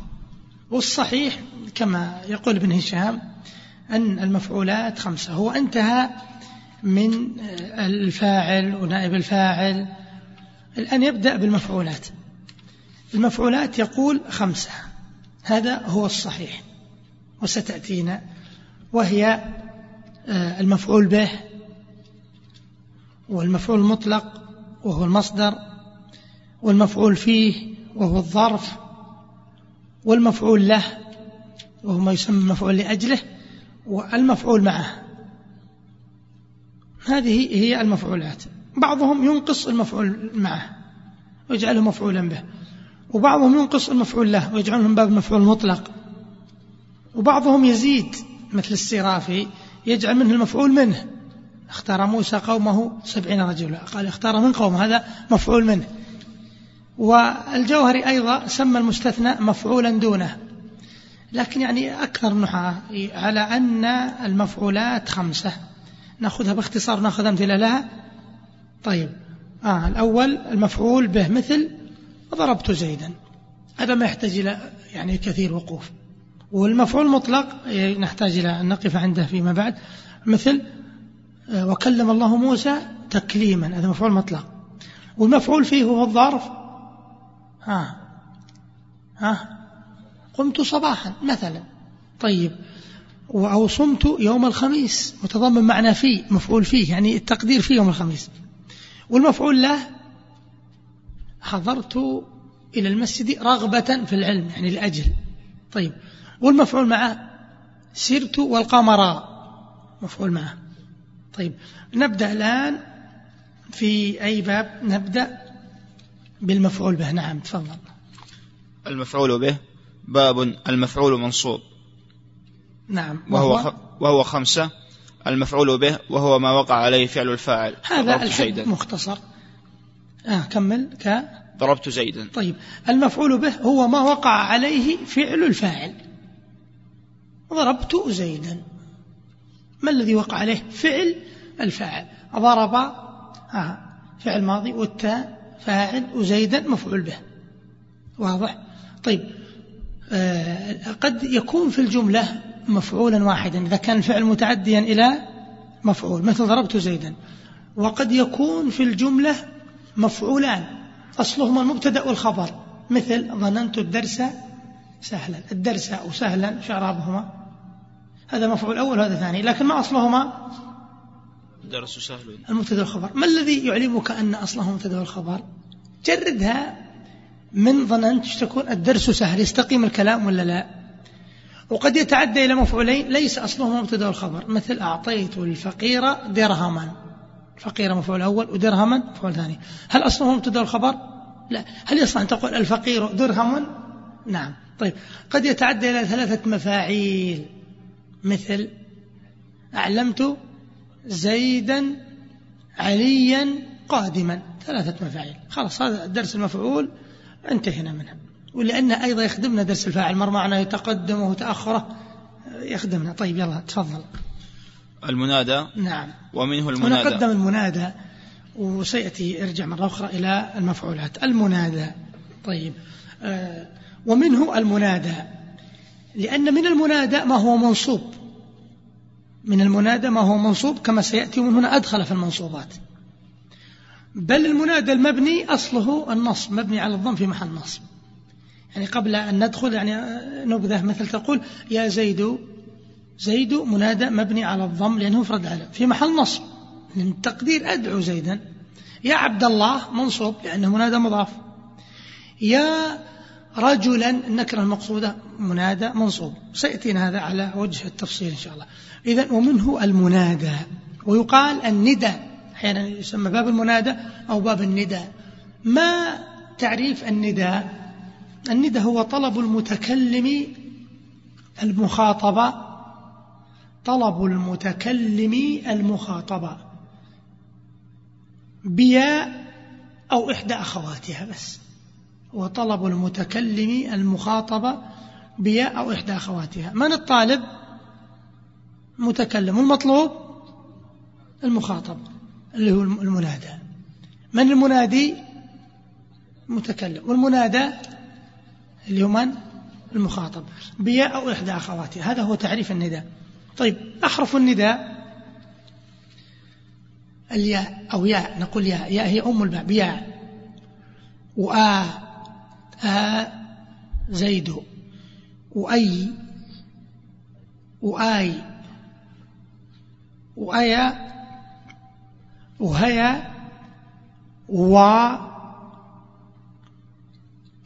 A: والصحيح كما يقول ابن هشام أن المفعولات خمسة. هو انتهى من الفاعل ونائب الفاعل الآن يبدأ بالمفعولات. المفعولات يقول خمسة. هذا هو الصحيح وستأتينا وهي آه، المفعول به والمفعول المطلق وهو المصدر والمفعول فيه وهو الظرف والمفعول له وهو ما يسمى مفعول لأجله والمفعول معه. هذه هي المفعولات. بعضهم ينقص المفعول معه ويجعله مفعولا به. وبعضهم ينقص المفعول له ويجعله من باب مفعول مطلق وبعضهم يزيد مثل السرافي يجعل منه المفعول منه. اختار موسى قومه سبعين رجلا. قال اختار من قوم هذا مفعول منه. والجوهري أيضا سمى المستثنى مفعولا دونه. لكن يعني أكثر النحاة على أن المفعولات خمسة. نأخذها باختصار نأخذ أمثلة لها. طيب. آه الأول المفعول به مثل ضربت زيدا. هذا ما يحتاج إلى يعني كثير وقوف. والمفعول مطلق نحتاج إلى أن نقف عنده فيما بعد. مثل آه، وكلم الله موسى تكليما. هذا مفعول مطلق. والمفعول فيه هو الظرف. ها ها قمت صباحا مثلا. طيب. أو صمت يوم الخميس. متضمن معنى فيه مفعول فيه يعني التقدير فيه يوم الخميس. والمفعول له حضرت إلى المسجد رغبة في العلم يعني لأجل. طيب والمفعول معه سرت والقمر مفعول معه طيب نبدأ الآن في أي باب؟ نبدأ بالمفعول به. نعم تفضل.
B: المفعول به باب المفعول منصوب.
A: نعم
B: وهو, وهو, وهو خمسة. المفعول به وهو ما وقع عليه فعل الفاعل.
A: هذا الحد مختصر. آه كمل ك؟
B: ضربت زيدا.
A: طيب المفعول به هو ما وقع عليه فعل الفاعل. ضربت زيدا. ما الذي وقع عليه فعل الفاعل؟ ضرب آه فعل ماضي والتاء فاعل وزيدا مفعول به. واضح؟ طيب آه قد يكون في الجملة مفعولا واحدا إذا كان الفعل متعديا إلى مفعول مثل ضربت زيدا. وقد يكون في الجملة مفعولان. أصلهما المبتدأ والخبر. مثل ظننت الدرس سهلا. الدرس أو سهلا شعرابهما هذا مفعول أول وهذا ثاني. لكن ما أصلهما؟
B: الدرس سهل.
A: المبتدأ والخبر. ما الذي يعلمك أن أصله مبتدا والخبر؟ جردها من ظننت تكون الدرس سهل. يستقيم الكلام ولا لا؟ وقد يتعدى إلى مفعولين. ليس أصلهما مبتدا والخبر. مثل أعطيت الفقير درهما. الفقير مفعول أول ودرهما مفعول ثاني. هل أصلهما مبتدأ والخبر لا. هل يصح أن تقول الفقير درهم؟ نعم. طيب. قد يتعدى إلى ثلاثة مفاعيل. مثل أعلمت زيدا عليا قادما. ثلاثة مفاعيل. خلاص هذا درس المفعول انتهينا منه. ولأنه أيضا يخدمنا درس الفاعل مر معنا يتقدمه وتأخره يخدمنا. طيب يلا تفضل.
B: المنادى؟
A: نعم.
B: ومنه المنادى؟
A: هنا قدم المنادى وسيأتي ارجع مرة أخرى إلى المفعولات. المنادى. طيب. آه ومنه المنادى. لأن من المنادى ما هو منصوب. من المنادى ما هو منصوب كما سيأتي ومن هنا أدخل في المنصوبات. بل المنادى المبني أصله النصب مبني على الضم في محل نصب. يعني قبل أن ندخل يعني نبذة مثل تقول يا زيد زيد منادى مبني على الضم لأنه مفرد علم في محل نصب. من تقدير أدعو زيدا. يا عبد الله منصوب لأنه منادى مضاف. يا رجلا النكرة المقصودة منادى منصوب. سيأتينا هذا على وجه التفصيل إن شاء الله. إذا ومنه المنادى. ويقال الندى. أحيانا يسمى باب المنادى أو باب الندى. ما تعريف الندى؟ الندى هو طلب المتكلم المخاطبة المتكلم المخاطبة بياء أو إحدى أخواتها بس. وطلب المتكلم المخاطبة بياء أو إحدى أخواتها. من الطالب؟ متكلم. المطلوب؟ المخاطب اللي هو المنادى. من المنادي؟ متكلم. والمنادى اللي هو من؟ المخاطب. بياء أو إحدى أخواتها. هذا هو تعريف النداء. طيب أحرف النداء. الياء أو ياء نقول ياء. ياء هي أم الباء بياء. وآ آ زيد. وأي وآي. وأيا وهيا و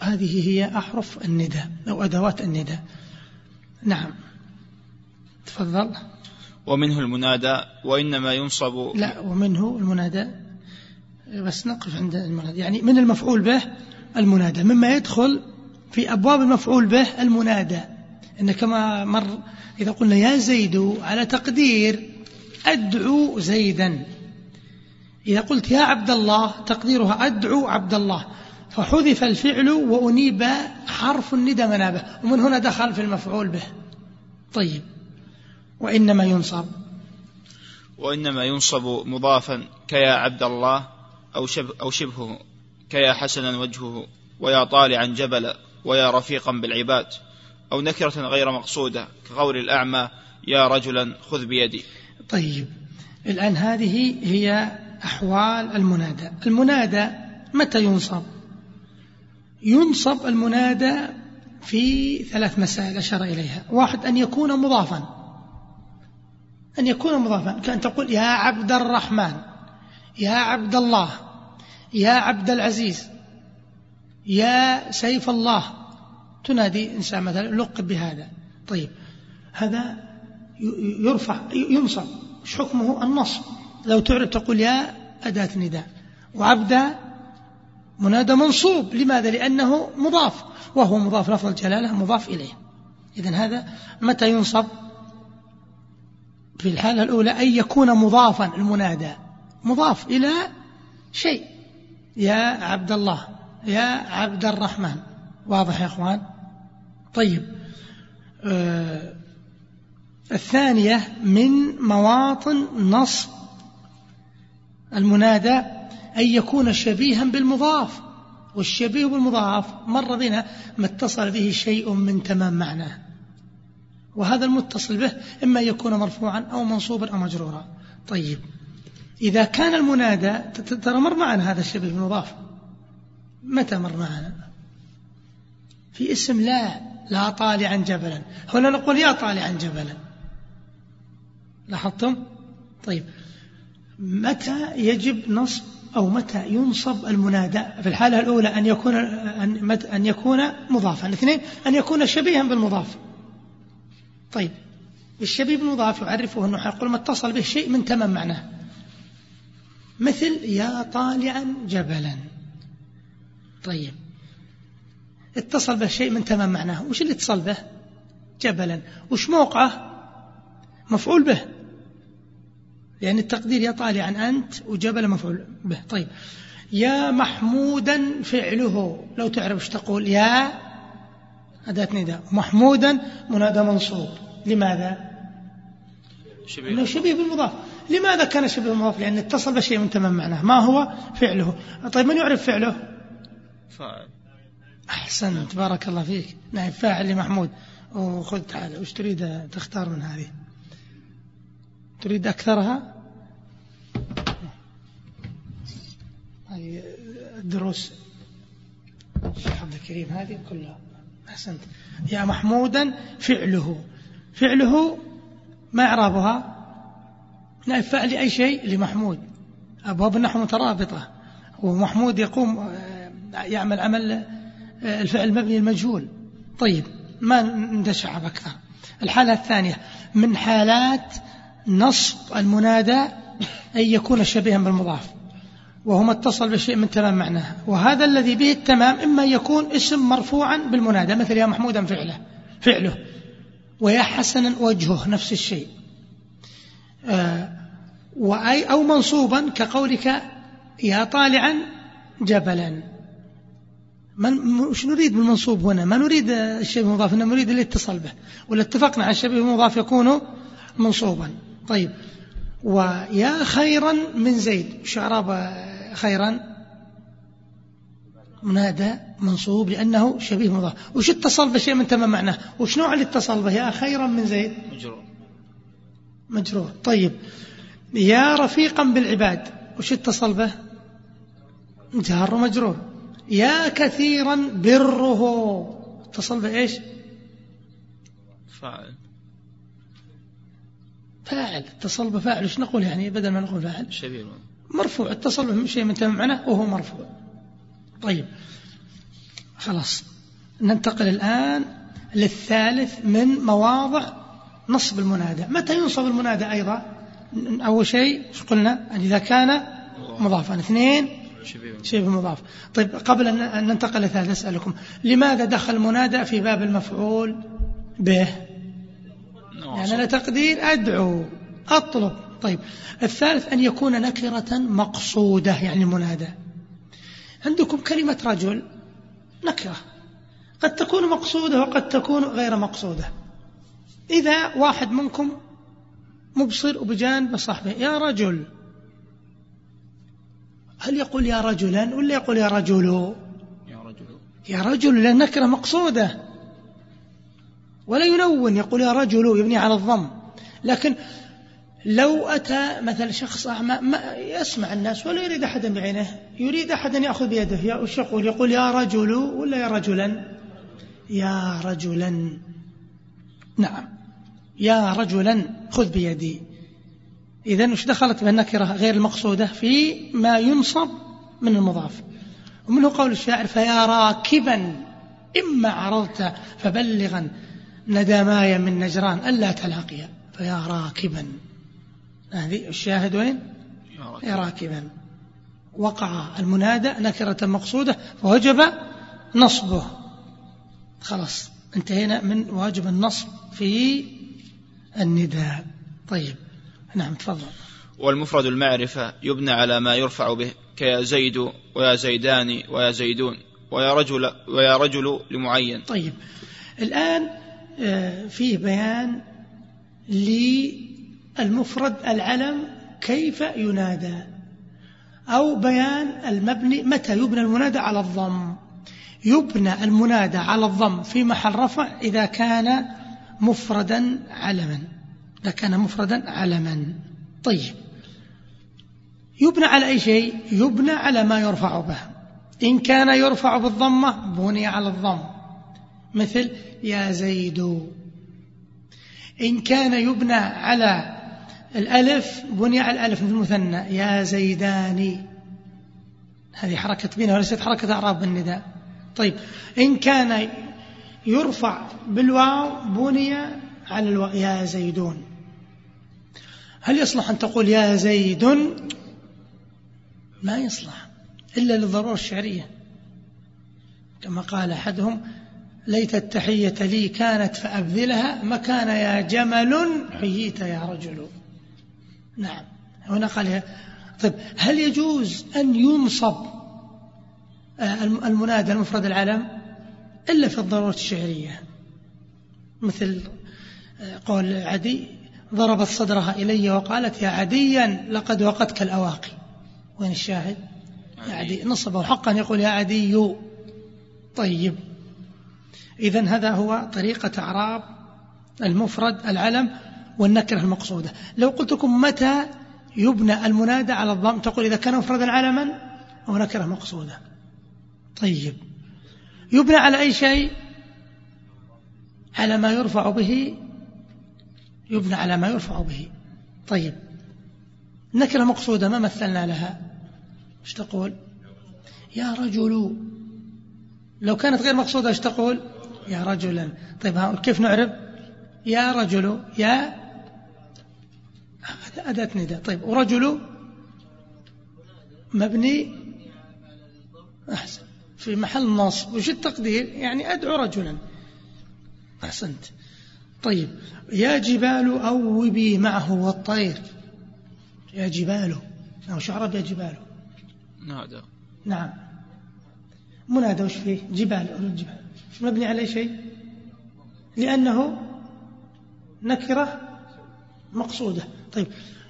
A: هذه هي أحرف النداء أو أدوات النداء. نعم. تفضل.
B: ومنه المنادى وإنما ينصب
A: لا ومنه المنادى. بس نقف عند المنادى. يعني من المفعول به المنادى. مما يدخل في أبواب المفعول به المنادى. إن كما مر إذا قلنا يا زيد على تقدير أدعو زيدا. إذا قلت يا عبد الله تقديرها أدعو عبد الله. فحذف الفعل وأنيب حرف الندى منابه. ومن هنا دخل في المفعول به. طيب. وإنما ينصب.
B: وإنما ينصب مضافا كيا عبد الله أو, شب أو شبهه كيا حسنا وجهه ويا طالعا جبلا ويا رفيقا بالعباد أو نكرة غير مقصودة كقول الأعمى يا رجلا خذ بيدي.
A: طيب الآن هذه هي أحوال المنادى. المنادى متى ينصب؟ ينصب المنادى في ثلاث مسائل أشار إليها. واحد أن يكون مضافا. أن يكون مضافا كأن تقول يا عبد الرحمن يا عبد الله يا عبد العزيز يا سيف الله. تنادي إنسان مثلا لقب بهذا. طيب هذا يرفع ينصب. إيش حكمه؟ النصب. لو تعرف تقول يا أداة نداء وعبد منادى منصوب. لماذا؟ لأنه مضاف. وهو مضاف لفظ الجلالة مضاف إليه. إذن هذا متى ينصب؟ في الحالة الأولى أن يكون مضافا المنادى. مضاف إلى شيء. يا عبد الله يا عبد الرحمن. واضح يا أخوان؟ طيب. آه الثانية من مواطن نصب. المنادى أن يكون شبيها بالمضاف. والشبيه بالمضاف مر بنا ما اتصل به شيء من تمام معناه. وهذا المتصل به إما يكون مرفوعا أو منصوبا أو مجرورا. طيب. إذا كان المنادى ترى مر معنا هذا الشبه المضاف متى مر معنا؟ في اسم لا لا طالعا جبلا. هنا نقول يا طالعا جبلا. لاحظتم؟ طيب. متى يجب نصب أو متى ينصب المنادى؟ في الحالة الأولى أن يكون أن يكون مضافا. اثنين أن يكون شبيها بالمضاف. طيب الشبيه المضاف يعرفه أنه يقول ما اتصل به شيء من تمام معناه. مثل يا طالعا جبلا. طيب اتصل به شيء من تمام معناه. وش اللي اتصل به؟ جبلا. وش موقعه؟ مفعول به. لأن التقدير يا طالعا أنت وجبل مفعول به. طيب يا محمودا فعله. لو تعرف إيش تقول يا أداة نداء محمودا منادى منصوب. لماذا؟
B: شبيه.
A: شبيه بالمضاف. لماذا كان شبيه بالمضاف؟ لأن اتصل بشيء من تمام معناه. ما هو؟ فعله. طيب من يعرف فعله؟
B: فاعل.
A: أحسنت. بارك الله فيك. نعم فاعل لمحمود. وخذ تعال. وش تريد تختار من هذه؟ تريد أكثرها؟ هذه الدروس. الشيخ عبد الكريم هذه كلها. أحسنت. يا محمودا فعله. فعله ما إعرابها؟ نائب فعل أي شيء لمحمود. أبواب النحو مترابطة. ومحمود يقوم آه، يعمل عمل آه، الفعل المبني المجهول. طيب ما ندشع أكثر. الحالة الثانية. من حالات نصب المنادى أن يكون شبيها بالمضاف. وهو اتصل بشيء من تمام معناه. وهذا الذي به التمام إما يكون اسم مرفوعا بالمنادى مثل يا محمودا فعله فعله. ويا حسنا وجهه نفس الشيء. آه وأي أو منصوبا كقولك يا طالعا جبلا. من مش نريد بالمنصوب هنا؟ ما نريد الشبه المضاف إنما نريد الاتصال به. ولا اتفقنا على الشبه المضاف يكون منصوبا. طيب. ويا خيرا من زيد شعراب خيرا. منادى منصوب لأنه شبيه مضاف. وش اتصل بشيء من تمام معناه؟ وش نوع الاتصال به يا خيرا من زيد.
B: مجرور.
A: مجرور. طيب. يا رفيقا بالعباد. وش اتصل به جار مجرور يا كثيرا بره. اتصل بإيش
B: فاعل.
A: فاعل. اتصل بفاعل وش نقول يعني؟ بدل ما نقول فاعل.
B: شبيه
A: مرفوع اتصل به شيء من تمام معناه وهو مرفوع. طيب. خلاص. ننتقل الآن للثالث من مواضع نصب المنادى. متى ينصب المنادى أيضا؟ أول شيء قلنا؟ أن إذا كان مضافا. اثنين شبه مضاف. طيب قبل أن ننتقل للثالث أسألكم لماذا دخل المنادى في باب المفعول به؟ يعني أنا تقدير أدعو أطلب. طيب الثالث أن يكون نكرة مقصودة يعني منادى عندكم كلمة رجل نكرة. قد تكون مقصودة وقد تكون غير مقصودة. إذا واحد منكم مبصر وبجانب صاحبه يا رجل هل يقول يا رجلا ولا يقول يا رجل؟
B: يا رجل.
A: يا رجل لأن نكرة مقصودة. ولا ينون يقول يا رجل يبني على الضم. لكن لو أتى مثلا شخص أعمى ما يسمع الناس ولا يريد أحدا بعينه يريد أحدا يأخذ بيده وش يقول؟ يقول يا رجل ولا يا رجلا؟ يا رجلا. نعم. يا رجلا خذ بيدي. إذا وش دخلت بالنكرة غير المقصودة؟ في ما ينصب من المضاف. ومنه قول الشاعر فيا راكبا إما عرضت فبلغا ندمايا من نجران ألا تلاقيا. فيا راكبا. هذه الشاهد وين؟ يا راكبا. وقع المنادى نكرة مقصودة فوجب نصبه. خلاص انتهينا من واجب النصب في النداء. طيب نعم تفضل.
B: والمفرد المعرفة يبنى على ما يرفع به كيا زيد ويا زيدان ويا زيدون ويا رجل ويا رجل لمعين.
A: طيب الآن آه، فيه بيان للمفرد العلم كيف ينادى أو بيان المبني متى يبنى المنادى على الضم. يبنى المنادى على الضم في محل رفع إذا كان مفردا علما إذا كان مفردا علما. طيب. يبنى على أي شيء؟ يبنى على ما يرفع به. إن كان يرفع بالضمة بني على الضم. مثل يا زيد. إن كان يبنى على الألف بني على الألف في المثنى. يا زيدان هذه حركة بناء وليست حركة أعراب بالنداء. طيب إن كان يرفع بالواو بني على الواو. يا زيدون. هل يصلح أن تقول يا زيد ما يصلح إلا للضرورة الشعرية. كما قال أحدهم ليت التحية لي كانت فأبذلها مكان يا جمل حييت يا رجل. نعم. هنا قال طيب هل يجوز أن ينصب آه، المنادى المفرد العلم إلا في الضرورة الشعرية؟ مثل آه، قول عدي ضربت صدرها إلي وقالت يا عديا لقد وقتك الأواقي. وين الشاهد؟ يا عدي. نصبه حقا يقول يا عدي طيب. إذا هذا هو طريقة أعراب المفرد العلم والنكرة المقصودة. لو قلت لكم متى يبنى المنادى على الضم تقول إذا كان مفردا علما أو نكرة مقصودة. طيب. يبنى على أي شيء؟ على ما يرفع به. يبنى على ما يرفع به. طيب. نكرة مقصودة ما مثلنا لها؟ إيش تقول؟ يا رجل. لو كانت غير مقصودة إيش تقول؟ يا رجلا طيب كيف نعرف؟ يا رجل. يا أداة نداء. طيب ورجل مبني أحسن. في محل نصب وش التقدير؟ يعني أدعو رجلا. أحسنت. طيب يا جبال أوبي معه والطير. يا جبال. أو شعرب يا جبال؟
B: نادى.
A: نعم. منادى وش فيه؟ جبال الجبال مبني على شيء؟ لأنه نكرة مقصودة. طيب.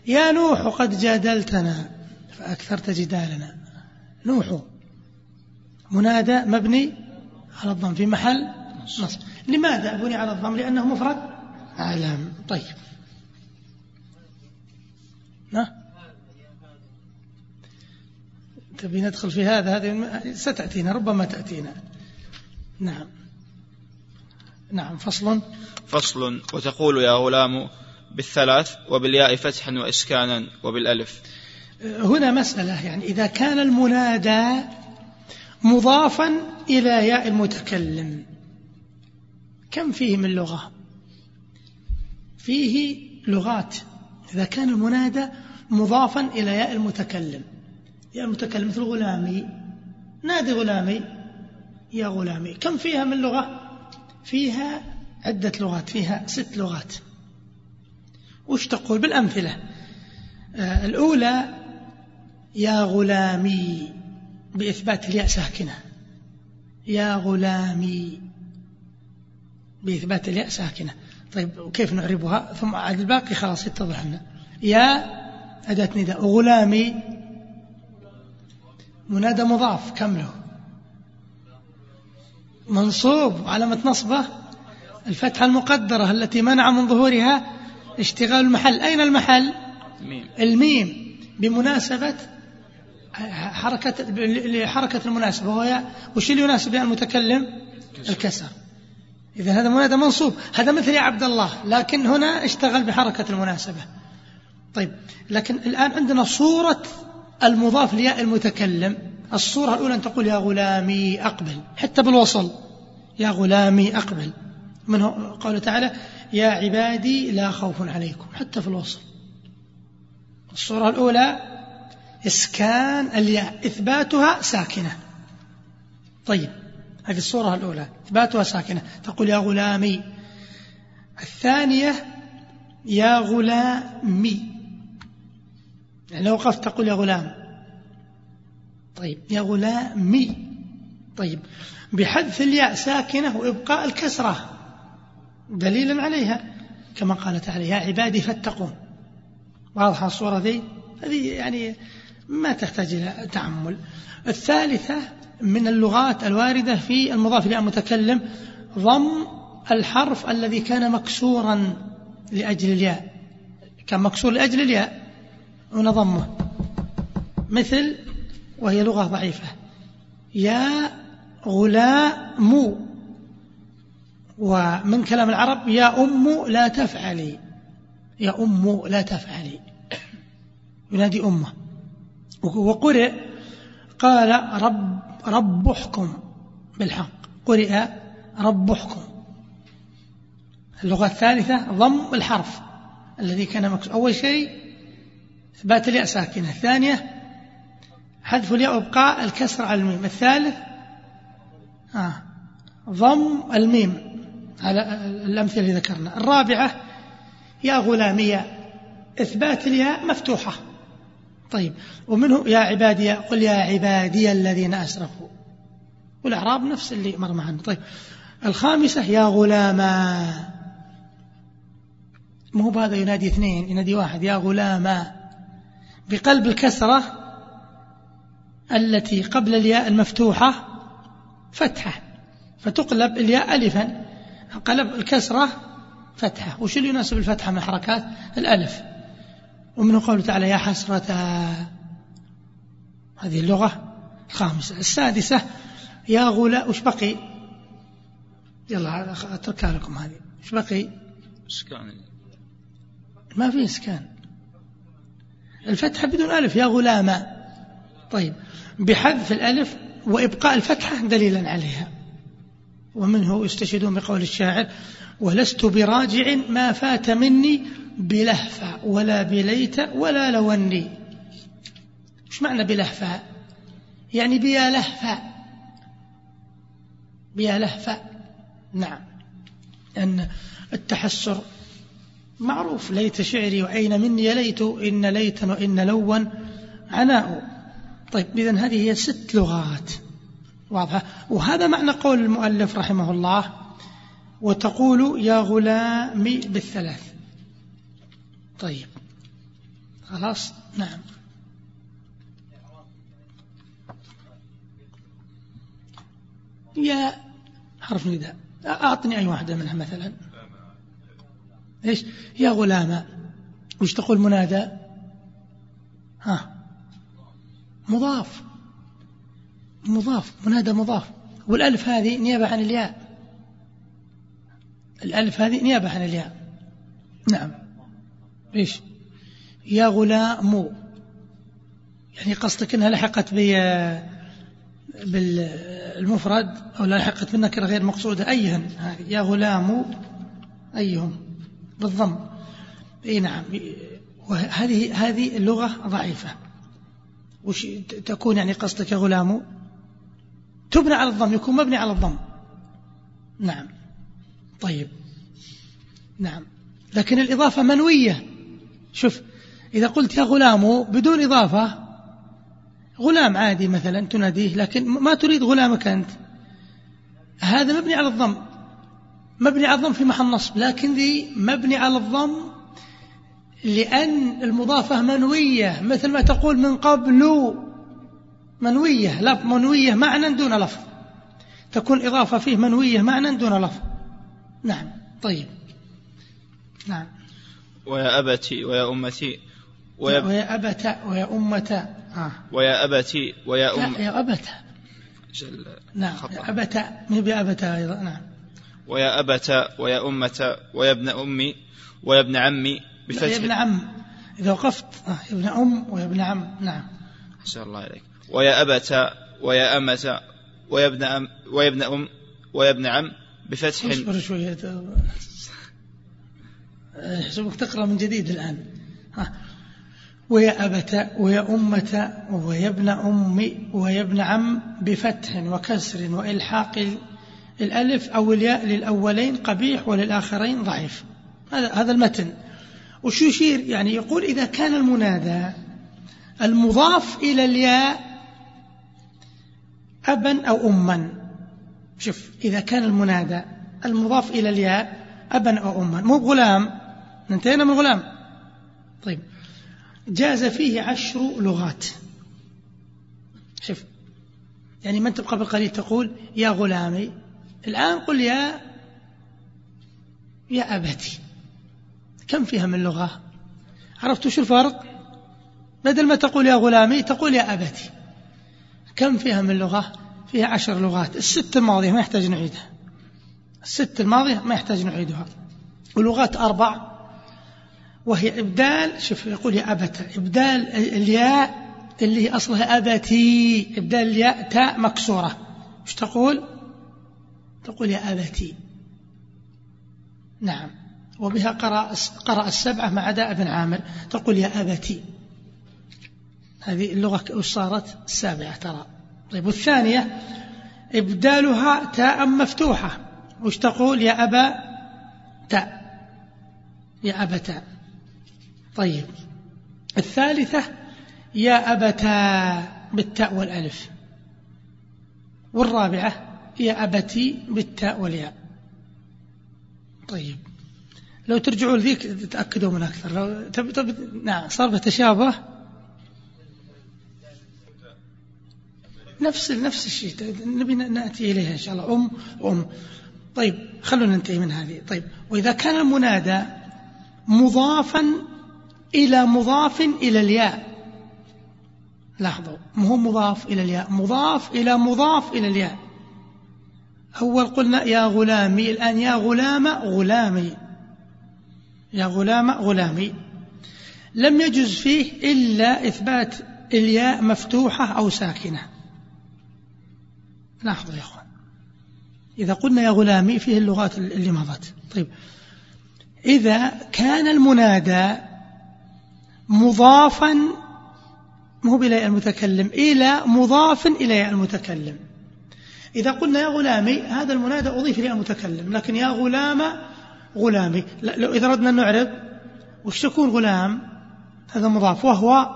A: يا نوح قد جادلتنا فأكثرت جدالنا. نوح منادى مبني على الضم في محل نصب. لماذا بني على الضم؟ لأنه مفرد. علم طيب. ها؟ تبي ندخل في هذا؟ هذه ستأتينا ربما تأتينا. نعم. نعم فصل.
B: فصل وتقول يا غلام بالثلاث وبالياء فتحا وإسكانا وبالألف.
A: هنا مسألة يعني إذا كان المنادى مضافا إلى ياء المتكلم كم فيه من لغة؟ فيه لغات. إذا كان المنادى مضافا إلى ياء المتكلم ياء المتكلم مثل غلامي نادي غلامي يا غلامي كم فيها من لغة؟ فيها عدة لغات فيها ست لغات. وش تقول بالأمثلة؟ آه الأولى يا غلامي بإثبات الياء ساكنة. يا غلامي بإثبات الياء ساكنة. طيب وكيف نعربها؟ ثم عاد الباقي خلاص يتضح لنا. يا أداة نداء. غلامي. منادى مضاف كم له منصوب علامة نصبة. الفتحة المقدرة التي منع من ظهورها اشتغال المحل. أين المحل؟
B: ميم.
A: الميم. بمناسبة حركة لحركة المناسبة. وهي وش اللي يناسب المتكلم؟ الكسر. إذا هذا منادى منصوب. هذا مثل يا عبد الله. لكن هنا اشتغل بحركة المناسبة. طيب. لكن الآن عندنا صورة المضاف لياء المتكلم. الصورة الأولى أن تقول يا غلامي أقبل. حتى بالوصل. يا غلامي أقبل. من قوله تعالى يا عبادي لا خوف عليكم حتى في الوصل. الصورة الأولى إسكان الياء إثباتها ساكنة. طيب هذه الصورة الأولى إثباتها ساكنة. تقول يا غلامي. الثانية يا غلامي. يعني لو وقفت تقول يا غلام. طيب يا غلامي. طيب بحذف الياء ساكنة وإبقاء الكسرة. دليلا عليها كما قال تعالى يا عبادي فاتقون. واضحة الصورة ذي؟ هذه يعني ما تحتاج إلى تعمل الثالثة من اللغات الواردة في المضاف إلى المتكلم ضم الحرف الذي كان مكسورا لأجل الياء. كان مكسور لأجل الياء ونضمه مثل وهي لغة ضعيفة. يا غلام ومن كلام العرب يا أم لا تفعلي. يا أم لا تفعلي. ينادي أمه. وقرئ قال رب رب احكم بالحق. قرئ رب احكم اللغة الثالثة ضم الحرف. الذي كان مكسور. أول شيء إثبات الياء ساكنة. الثانية حذف الياء وابقاء الكسر على الميم. الثالث آه. ضم الميم. على الأمثلة اللي ذكرنا. الرابعة يا غلامية إثبات الياء مفتوحة. طيب ومنه يا عبادي قل يا عبادي الذين أسرفوا. والأعراب نفس اللي مر معنا. طيب الخامسة يا غلاما. مو بهذا ينادي اثنين ينادي واحد. يا غلاما بقلب الكسرة التي قبل الياء المفتوحة فتحة فتقلب الياء ألفا. قلب الكسرة فتحة. وش اللي يناسب الفتحة من حركات الألف. ومن قوله تعالى يا حسرة هذه اللغة الخامسة. السادسة يا غلا وش بقي؟ يلا أتركها لكم هذه. وش بقي؟
B: إسكان.
A: ما في إسكان. الفتحة بدون ألف يا غلاما طيب بحذف الألف وإبقاء الفتحة دليلا عليها. ومنه يستشهدون بقول الشاعر ولست براجع ما فات مني بلهفة ولا بليت ولا لو أني. إيش معنى بلهفة؟ يعني بيا لهفة. بيا لهفة. نعم. أن التحسر معروف ليت شعري وأين مني ليت إن ليت وإن لوا عناء. طيب إذا هذه هي ست لغات. واضحة وهذا معنى قول المؤلف رحمه الله وتقول يا غلامي بالثلاث. طيب. خلاص؟ نعم. يا حرف نداء. أعطني أي واحدة منها مثلا. إيش؟ يا غلامة. وش تقول منادى؟ ها. مضاف. مضاف منادى مضاف. والألف هذه نيابة عن الياء. الألف هذه نيابة عن الياء. نعم. إيش؟ يا غلام. يعني قصدك أنها لحقت بي بالمفرد أو لحقت بالنكرة غير مقصودة. أيهن؟ يا غلام. أيهم؟ بالضم. إي نعم. وهذه هذه اللغة ضعيفة. وش تكون يعني قصدك يا غلام؟ تبنى على الضم يكون مبني على الضم. نعم. طيب. نعم. لكن الإضافة منوية شوف إذا قلت يا غلام بدون إضافة غلام عادي مثلا تناديه لكن ما تريد غلامك أنت. هذا مبني على الضم. مبني على الضم في محل نصب لكن ذي مبني على الضم لأن المضافة منوية مثل ما تقول من قبل منوية لا منوية معنى دون لفظ. تكون إضافة فيه منوية معنى دون لفظ. نعم طيب. نعم.
B: ويا أبتي ويا أمتي
A: ويا, ويا أبت ويا أمة. آه.
B: ويا أبتي ويا أم
A: يا أبت. جل نعم. يا أبت من بأبت أيضا. نعم.
B: ويا أبت ويا أمة ويا ابن أمي ويا ابن عمي
A: بفتح يا ابن عم. إذا وقفت آه. يا ابن أم ويا ابن عم. نعم.
B: أحسن الله عليك. ويا أبت ويا أمة ويا ابن أم ويا ابن أم ويا ابن عم بفتح
A: اصبر شوية يحسبك تقرأ من جديد الآن. ها. ويا أبت ويا أمة ويا ابن أم ويا ابن عم بفتح وكسر وإلحاق الألف أو الياء للأولين قبيح وللآخرين ضعيف. هذا هذا المتن. وش يشير؟ يعني يقول إذا كان المنادى المضاف إلى الياء أبا أو أما. شوف إذا كان المنادى المضاف إلى الياء أبا أو أما. مو بغلام. انتهينا من غلام. طيب. جاز فيه عشر لغات. شوف. يعني ما انت قبل قليل تقول يا غلامي. الآن قل يا يا أبتي. كم فيها من لغة؟ عرفتوا شو الفرق؟ بدل ما تقول يا غلامي تقول يا أبتي. كم فيها من لغة؟ فيها عشر لغات. الست الماضية ما يحتاج نعيدها. الست الماضية ما يحتاج نعيدها. ولغات أربع وهي إبدال شوف يقول يا أبت إبدال الياء اللي هي أصلها أبتي. إبدال الياء تاء مكسورة. مش تقول؟ تقول يا أبتي. نعم. وبها قرأ, قرأ السبعة مع داء بن عامر. تقول يا أبتي. هذه اللغة صارت؟ السابعة ترى. طيب والثانية إبدالها تاء مفتوحة. وش تقول؟ يا أبا تاء. يا أبتا طيب الثالثة يا أبتا بالتاء والألف. والرابعة يا أبتي بالتاء والياء. طيب لو ترجعوا لذيك تأكدوا من أكثر. لو تب تب نعم صار بتشابه نفس نفس الشيء. نبي نأتي إليها إن شاء الله. أم أم. طيب خلونا ننتهي من هذه. طيب وإذا كان المنادى مضافا إلى مضاف إلى الياء. لاحظوا ما هو مضاف إلى الياء مضاف إلى مضاف إلى الياء. أول قلنا يا غلامي الآن يا غلام غلامي. يا غلام غلامي. لم يجز فيه إلا إثبات الياء مفتوحة أو ساكنة. لاحظوا يا أخوان. إذا قلنا يا غلامي فيه اللغات اللي مضت. طيب. إذا كان المنادى مضافا مو إلى المتكلم؟ إلى مضاف إلى المتكلم. إذا قلنا يا غلامي هذا المنادى أضيف إلى المتكلم. لكن يا غلام غلامي. لو إذا أردنا أن نعرب وش يكون غلام؟ هذا مضاف. وهو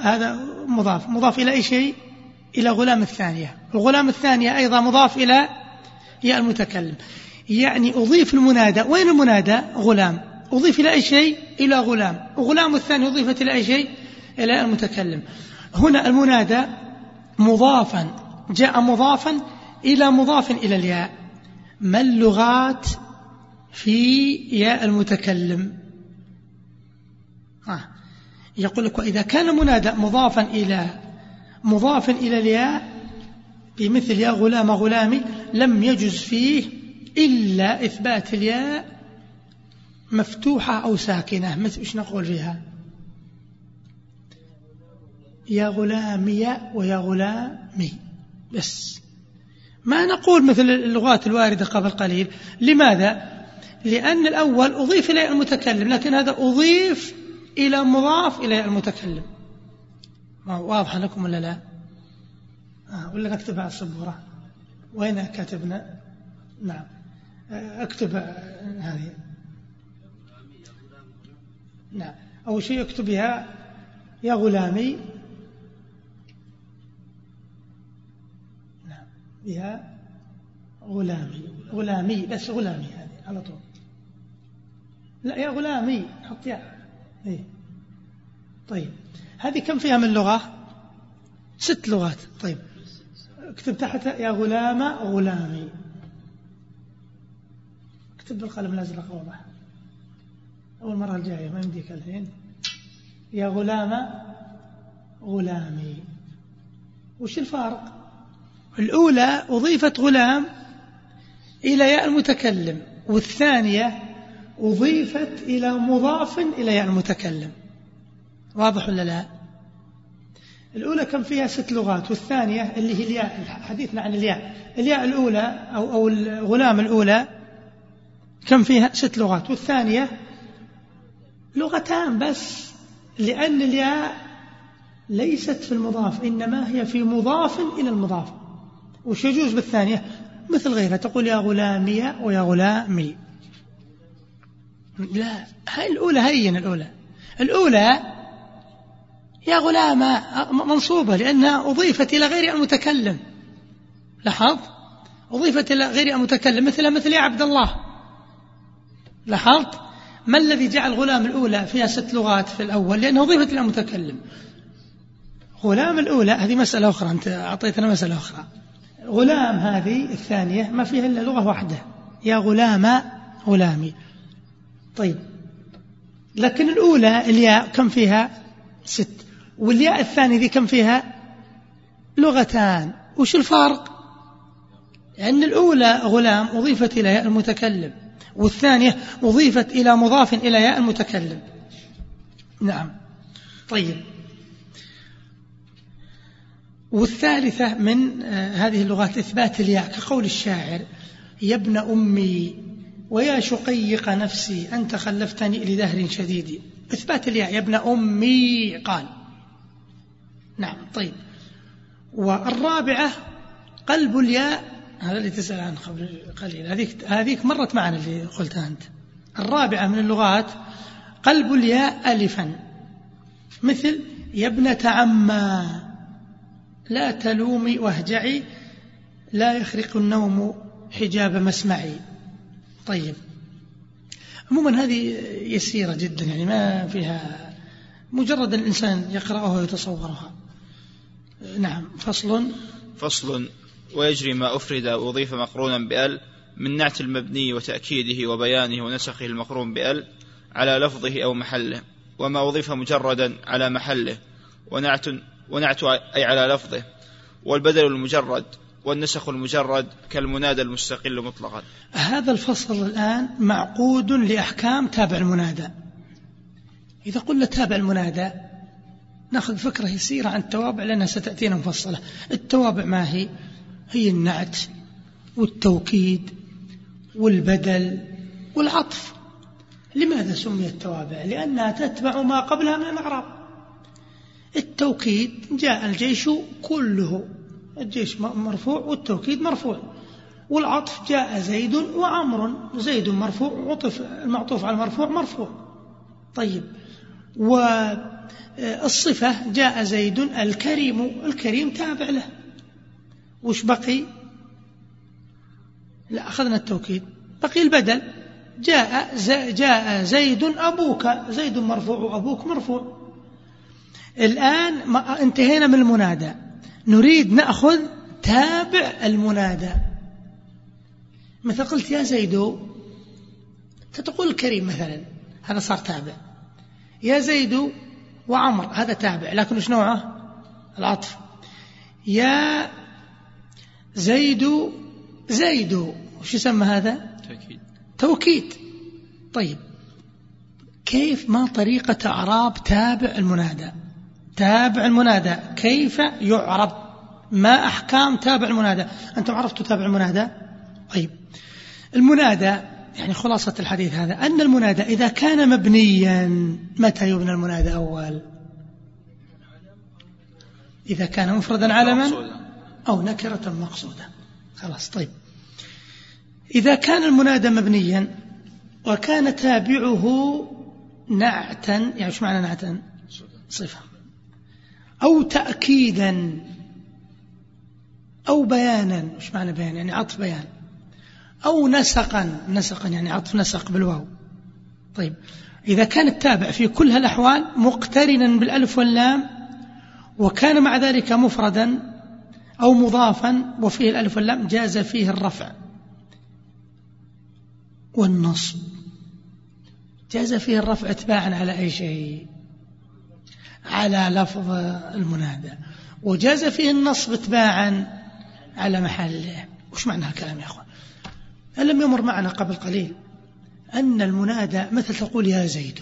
A: هذا مضاف. مضاف إلى أي شيء؟ إلى غلام الثانية. الغلام الثانية أيضا مضاف إلى يا المتكلم. يعني أضيف المنادى. وين المنادى؟ غلام. أضيف إلى أي شيء؟ إلى غلام. وغلام الثاني أضيفت إلى أي شيء؟ إلى المتكلم. هنا المنادى مضافا. جاء مضافا إلى مضاف إلى الياء. ما اللغات في ياء المتكلم؟ آه. يقول لك وإذا كان منادى مضافا إلى مضاف إلى الياء بمثل يا غلام غلامي لم يجز فيه إلا إثبات الياء مفتوحة أو ساكنة. مثل إيش نقول فيها؟ يا غلامي ويا غلامي. بس. ما نقول مثل اللغات الواردة قبل قليل. لماذا؟ لأن الأول أضيف إلى المتكلم لكن هذا أضيف إلى مضاف إلى المتكلم. واضحة لكم ولا لا؟ آه ولا نكتبها على السبورة؟ وين كاتبنا؟ نعم. آه، اكتب هذه. نعم. أول شيء اكتب بها يا غلامي. نعم. بها غلامي. غلامي بس غلامي هذه على طول. لا يا غلامي حط يا. إيه. طيب. هذه كم فيها من لغة؟ ست لغات. طيب. اكتب تحت يا غلام غلامي. اكتب بالقلم الأزرق واضح. أول مرة الجاية ما يمديك الحين. يا غلام غلامي. وش الفارق؟ الأولى أضيفت غلام إلى ياء المتكلم والثانية أضيفت إلى مضاف إلى ياء المتكلم. واضح ولا لا؟ الأولى كم فيها ست لغات والثانية اللي هي الياء حديثنا عن الياء. الياء الأولى أو, أو الغلام الأولى كم فيها؟ ست لغات. والثانية لغتان بس لأن الياء ليست في المضاف إنما هي في مضاف إلى المضاف. وش يجوز بالثانية؟ مثل غيرها تقول يا غلامي ويا غلامي. لا هاي الأولى هين الأولى. الأولى يا غلام منصوبة لأنها أضيفت إلى غير المتكلم لاحظ أضيفت إلى غير المتكلم مثل مثل يا عبد الله. لاحظت؟ ما الذي جعل غلام الأولى فيها ست لغات في الأول؟ لأنها أضيفت إلى المتكلم غلام الأولى هذه مسألة أخرى أنت أعطيتنا مسألة أخرى. غلام هذه الثانية ما فيها إلا لغة واحدة. يا غلام غلامي. طيب. لكن الأولى الياء كم فيها؟ ست. والياء الثانية ذي كم فيها؟ لغتان. وش الفرق؟ لأن الأولى غلام أضيفت إلى ياء المتكلم والثانية أضيفت إلى مضاف إلى ياء المتكلم. نعم. طيب. والثالثة من آه، هذه اللغات إثبات الياء كقول الشاعر يا ابن أمي ويا شقيق نفسي أنت خلفتني لدهر شديد. إثبات الياء يا ابن أمي قال. نعم طيب. والرابعة قلب الياء هذا اللي تسأل عنه قبل قليل. هذيك هذيك مرت معنا اللي قلتها أنت. الرابعة من اللغات قلب الياء ألفا. مثل يا ابنة عما لا تلومي واهجعي لا يخرق النوم حجاب مسمعي. طيب. عموما هذه يسيرة جدا يعني ما فيها مجرد الإنسان يقرأها ويتصورها. نعم فصل.
B: فصل. ويجري ما أفرد وأضيف مقرونا بأل من نعت المبني وتأكيده وبيانه ونسخه المقرون بأل على لفظه أو محله وما أضيف مجردا على محله ونعت ونعت أي على لفظه والبدل المجرد والنسخ المجرد كالمنادى المستقل مطلقا.
A: هذا الفصل الآن معقود لأحكام تابع المنادى. إذا قلنا تابع المنادى ناخذ فكرة يسيرة عن التوابع لأنها ستأتينا مفصلة. التوابع ما هي؟ هي النعت والتوكيد والبدل والعطف. لماذا سميت توابع لأنها تتبع ما قبلها من الأعراب. التوكيد جاء الجيش كله. الجيش مرفوع والتوكيد مرفوع. والعطف جاء زيد وعمر. زيد مرفوع وعطف المعطوف على المرفوع مرفوع. طيب. والصفة جاء زيد الكريم الكريم تابع له. وش بقي؟ لا أخذنا التوكيد. بقي البدل. جاء جاء زيد أبوك. زيد مرفوع وأبوك مرفوع. الآن انتهينا من المنادى. نريد نأخذ تابع المنادى. مثل قلت يا زيد تقول الكريم مثلا. هذا صار تابع. يا زيد وعمر هذا تابع لكن وش نوعه؟ العطف. يا زيد زيد وش يسمى هذا؟
B: تأكيد
A: توكيد. طيب كيف ما طريقة أعراب تابع المنادى؟ تابع المنادى كيف يعرب؟ ما أحكام تابع المنادى؟ أنتم عرفتوا تابع المنادى؟ طيب المنادى يعني خلاصة الحديث هذا أن المنادى إذا كان مبنيا متى يبنى المنادى أول؟ إذا كان مفردا علما أو نكرة مقصودة. خلاص طيب. إذا كان المنادى مبنيا وكان تابعه نعتا يعني إيش معنى نعتا؟ صفة. أو تأكيدا أو بيانا إيش معنى بيان؟ يعني عطف بيان. أو نسقا نسقا يعني عطف نسق بالواو. طيب إذا كان التابع في كل هالأحوال مقترنا بالألف واللام وكان مع ذلك مفردا أو مضافا وفيه الألف واللام جاز فيه الرفع والنصب. جاز فيه الرفع اتباعا على أي شيء؟ على لفظ المنادى. وجاز فيه النصب اتباعا على محله. وش معنى هالكلام يا أخوان؟ ألم يمر معنا قبل قليل أن المنادى مثل تقول يا زيد.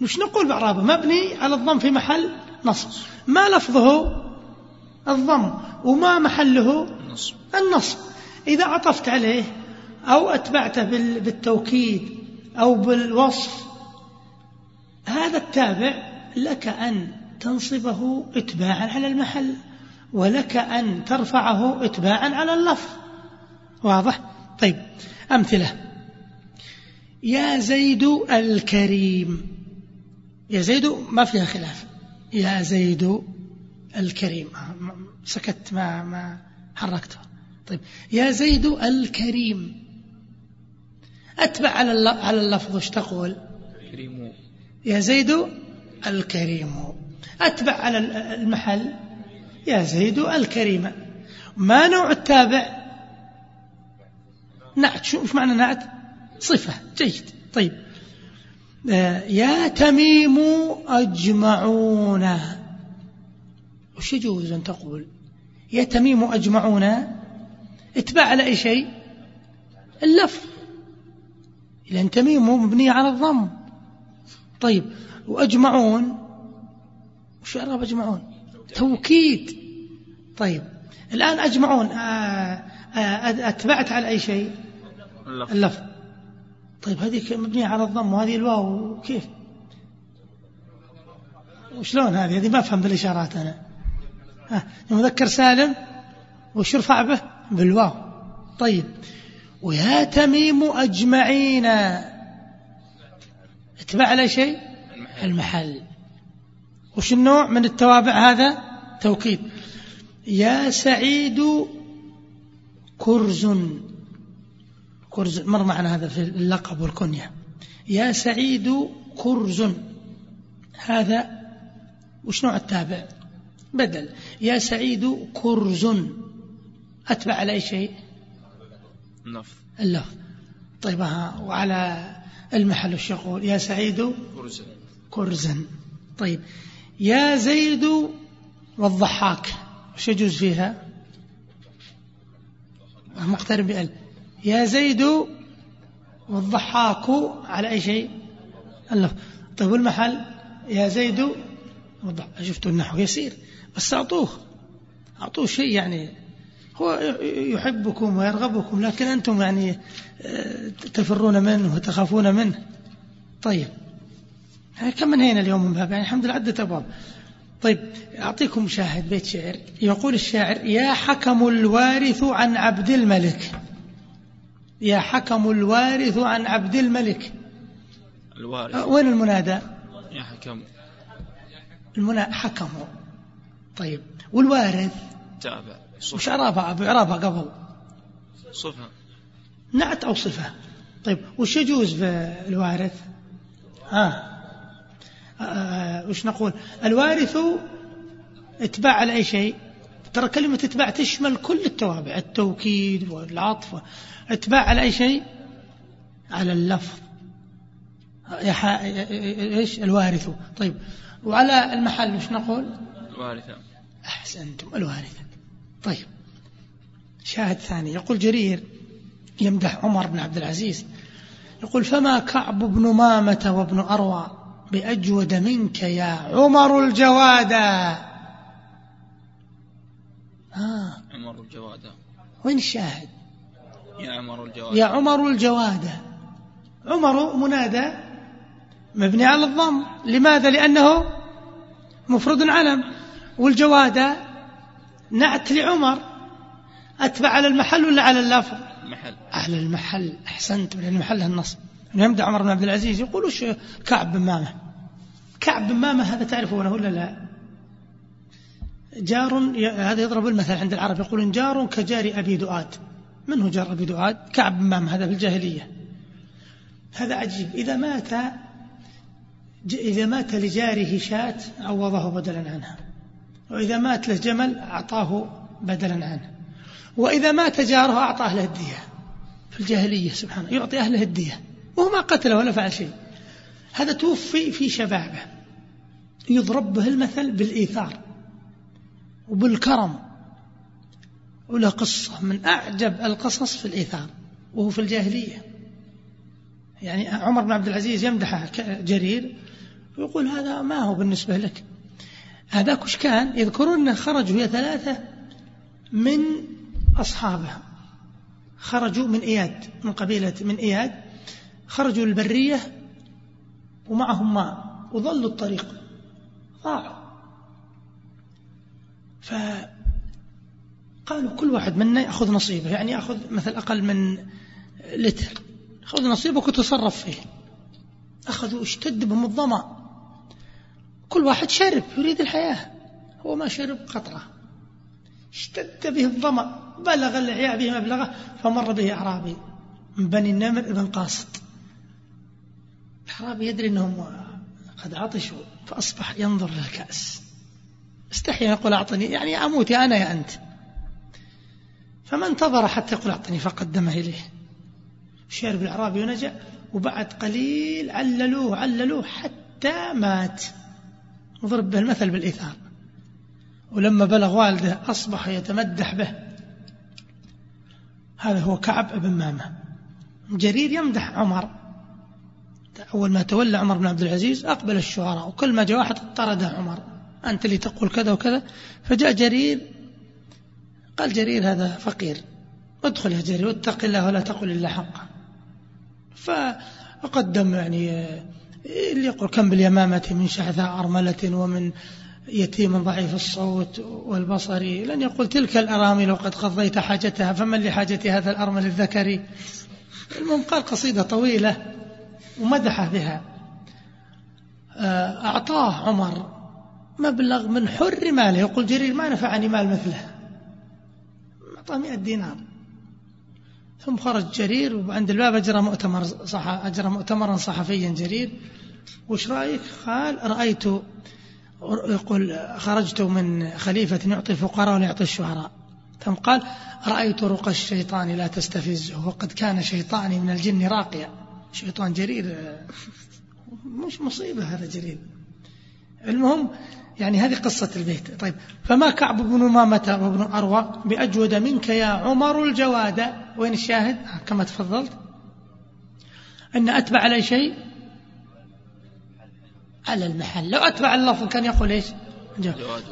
A: مش نقول بعرابة مبني على الضم في محل نصب ما لفظه؟ الضم. وما محله؟
B: النصب
A: النصب إذا عطفت عليه أو أتبعته بالتوكيد أو بالوصف هذا التابع لك أن تنصبه اتباعا على المحل ولك أن ترفعه اتباعا على اللفظ. واضح؟ طيب أمثلة. يا زيد الكريم. يا زيد ما فيها خلاف. يا زيد الكريم. سكت ما ما حركته طيب يا زيد الكريم. أتبع على على اللفظ وش تقول؟
B: كريم
A: يا زيد الكريم. أتبع على المحل. يا زيد الكريم. ما نوع التابع؟ نعت. شو مش معنى نعت؟ صفة. جيد. طيب. آه، يا تميم أجمعون. وش يجوز أن تقول؟ يا تميم أجمعون. اتباع على أي شيء؟ اللفظ لأن تميم مبنية على الضم. طيب. وأجمعون. وش أعراب أجمعون؟ توكيد. طيب. الآن أجمعون. آه، آه، أتبعت على أي شيء؟
B: اللفظ,
A: اللفظ. طيب هذه مبنية على الضم وهذه الواو كيف؟ وشلون هذه؟ هذه ما أفهم بالإشارات أنا. ها مذكر سالم وش يرفع به؟ بالواو. طيب ويا تميم أجمعين. اتبع على شيء؟ المحل. وش النوع من التوابع هذا؟ توكيد. يا سعيد كرز. كرز مر معنا هذا في اللقب والكنية. يا سعيد كرز. هذا وش نوع التابع؟ بدل. يا سعيد كرز. أتبع على أي شيء؟
B: اللفظ.
A: اللفظ. طيب وعلى المحل وش يقول؟ يا سعيد
B: كرزا
A: كرزا طيب يا زيد والضحاك وش يجوز فيها؟ مقترب بأل يا زيد والضحاك على أي شيء؟ اللفظ طيب والمحل؟ يا زيد شفتوا النحو يسير بس أعطوه. أعطوه شيء يعني. هو يحبكم ويرغبكم لكن أنتم يعني آه، تفرون منه وتخافون منه. طيب. كم من هنا اليوم من باب؟ يعني الحمد لله عدة أبواب. طيب أعطيكم شاهد بيت شعر. يقول الشاعر يا حكم الوارث عن عبد الملك. يا حكم الوارث عن عبد الملك.
B: الوارث.
A: أه، وين المنادى؟
B: يا حكم.
A: المنادى حكم طيب. والوارث؟
B: تابع.
A: وش
B: صفة
A: عرابها إعرابها قبل.
B: صفة.
A: نعت أو صفة. طيب. وش يجوز في الوارث؟ ها. آه وش نقول؟ الوارث اتباع على أي شيء؟ ترى كلمة اتباع تشمل كل التوابع التوكيد والعطف اتباع على أي شيء؟ على اللفظ. إيش؟ الوارث. طيب وعلى المحل وش نقول؟
B: الوارثة.
A: أحسنتم الوارثة طيب شاهد ثاني. يقول جرير يمدح عمر بن عبد العزيز يقول فما كعب بن مامة وابن أروى بأجود منك يا عمر الجوادة آه
B: عمر الجوادة.
A: وين الشاهد؟
B: يا عمر الجوادة.
A: يا عمر الجوادة. عمر منادى مبني على الضم. لماذا؟ لأنه مفرد علم. والجوادة نعت لعمر. أتبع على المحل ولا على اللفظ؟
B: محل
A: على المحل. أحسنت. لأن محلها النصب يمدح عمر بن عبد العزيز. يقول وش كعب بن مامة؟ كعب بن مامة هذا تعرفونه ولا لا؟ جار هذا يضرب المثل عند العرب يقولون جار كجار أبي دؤاد. من هو جار أبي دؤاد؟ كعب بن مامة هذا في الجاهلية. هذا عجيب. إذا مات إذا مات لجاره شاة عوضه بدلا عنها. وإذا مات له جمل أعطاه بدلا عنه. وإذا مات جاره أعطاه له الدية. في الجاهلية سبحانه يعطي أهله الدية. وهو ما قتله ولا فعل شيء. هذا توفي في شبابه. يضرب به المثل بالإيثار. وبالكرم. وله قصة من أعجب القصص في الإيثار وهو في الجاهلية. يعني عمر بن عبد العزيز يمدحه جرير ويقول هذا ما هو بالنسبة لك. هذاك وش كان يذكرون أنه خرجوا هي ثلاثة من أصحابه خرجوا من إياد من قبيلة من إياد. خرجوا البرية ومعهم ماء وظلوا الطريق. ضاعوا. فقالوا كل واحد منا يأخذ نصيبه يعني يأخذ مثل أقل من لتر. خذ نصيبك وتصرف فيه. أخذوا اشتد بهم الظمأ كل واحد شرب يريد الحياة. هو ما شرب قطرة. اشتد به الظمأ بلغ الإحياء به مبلغه فمر به أعرابي. من بني النمر ابن قاصد الأعرابي يدري أنهم قد عطشوا فأصبح ينظر للكأس. استحي يقول أعطني يعني أموت يا أنا يا أنت. فما انتظر حتى يقول أعطني فقدمه إليه. شرب الأعرابي ونجا وبعد قليل عللوه عللوه حتى مات. وضرب به المثل بالإيثار. ولما بلغ والده أصبح يتمدح به. هذا هو كعب بن مامة. جرير يمدح عمر. أول ما تولى عمر بن عبد العزيز أقبل الشعراء وكل ما جاء واحد طرده عمر. أنت اللي تقول كذا وكذا. فجاء جرير قال جرير هذا فقير ادخل يا جرير واتق الله ولا تقل إلا حقا فقدم يعني اللي يقول كم باليمامة من شعثاء أرملة ومن يتيم ضعيف الصوت والبصر. لن يقول تلك الأرامل وقد قضيت حاجتها فمن لحاجة هذا الأرمل الذكري؟ المهم قال قصيدة طويلة ومدح بها. أعطاه عمر مبلغ من حر ماله. يقول جرير ما نفعني مال مثله. أعطاه مئة دينار. ثم خرج جرير وعند الباب أجرى مؤتمر صح أجرى مؤتمرا صحفيا جرير. وش رأيك؟ قال رأيت يقول خرجت من خليفة يعطي الفقراء ولا يعطي الشعراء ثم قال رأيت رقى الشيطان لا تستفزه وقد كان شيطاني من الجن راقيا. شيطان جرير مش مصيبة هذا جرير. المهم يعني هذه قصة البيت. طيب فما كعب بن مامة وابن أروى بأجود منك يا عمر الجواد؟ وين الشاهد؟ كما تفضلت. أن أتبع على شيء. على المحل. لو أتبع اللفظ كان يقول إيش.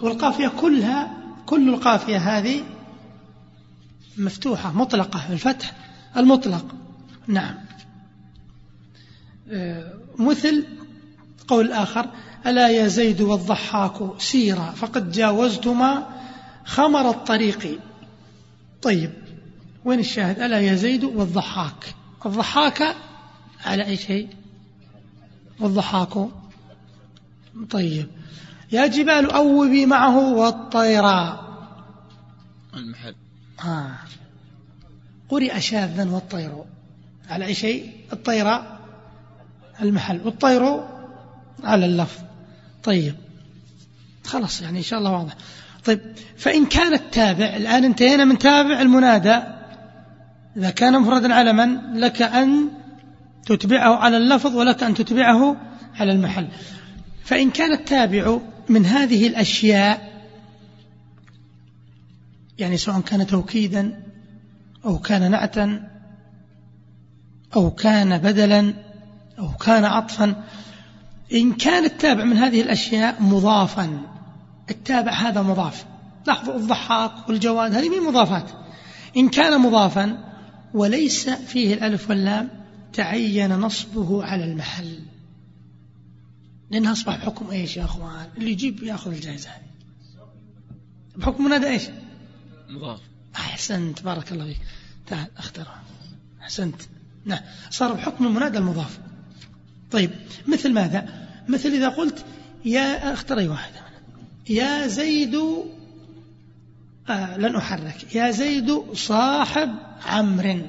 A: والقافية كلها كل القافية هذه مفتوحة مطلقة الفتح المطلق. نعم. آه، مثل قول آخر ألا يا زيد والضحاك سيرا فقد جاوزتما خمر الطريق. طيب وين الشاهد؟ ألا يا زيد والضحاك. الضحاك على أي شيء؟ والضحاك. طيب يا جبال أوبي معه والطيرا.
B: المحل.
A: آه. قرئ شاذا والطير. على أي شيء؟ الطيرة المحل. والطير على اللفظ. طيب. خلاص يعني إن شاء الله واضح. طيب. فإن كان التابع الآن انتهينا من تابع المنادى. إذا كان مفردا على من؟ لك أن تتبعه على اللفظ ولك أن تتبعه على المحل. فإن كان التابع من هذه الأشياء يعني سواء كان توكيدا أو كان نعتا أو كان بدلا أو كان عطفا إن كان التابع من هذه الأشياء مضافا التابع هذا مضاف. لاحظوا الضحاك والجواد هذه من مضافات. إن كان مضافا وليس فيه الألف واللام تعين نصبه على المحل. لأنها أصبح بحكم إيش يا أخوان؟ اللي يجيب يأخذ الجائزة هذه. بحكم منادى إيش؟
B: مضاف.
A: أحسنت بارك الله فيك. تعال اخترها أحسنت. نعم صار بحكم المنادى المضاف. طيب مثل ماذا؟ مثل إذا قلت يا اختر أي واحدة يا زيد آه لن أحرك. يا زيد صاحب عمرو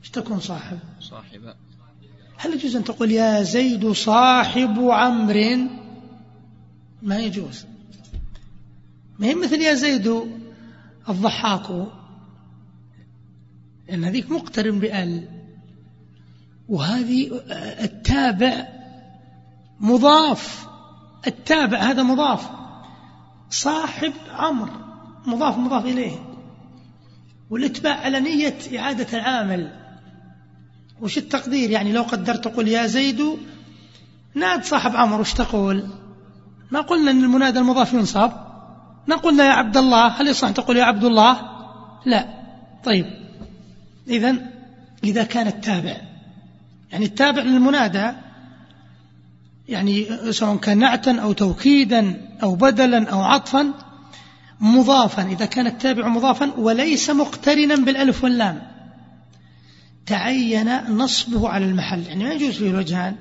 A: إيش تكون صاحب؟
B: صاحب.
A: هل يجوز أن تقول يا زيد صاحب عمرو ما يجوز. ما هي مثل يا زيد الضحاك؟ لأن هذيك مقترن بأل. وهذه التابع مضاف. التابع هذا مضاف. صاحب عمر مضاف مضاف إليه. والإتباع على نية إعادة العامل. وش التقدير؟ يعني لو قدرت تقول يا زيد ناد صاحب عمر وش تقول؟ ما قلنا أن المنادى المضاف ينصب. ما قلنا يا عبد الله هل يصح تقول يا عبد الله؟ لا. طيب. إذا إذا كان التابع يعني التابع للمنادى يعني سواء كان نعتا أو توكيدا أو بدلا أو عطفا مضافا إذا كان التابع مضافا وليس مقترنا بالألف واللام. تعين نصبه على المحل يعني ما يجوز فيه الوجهان.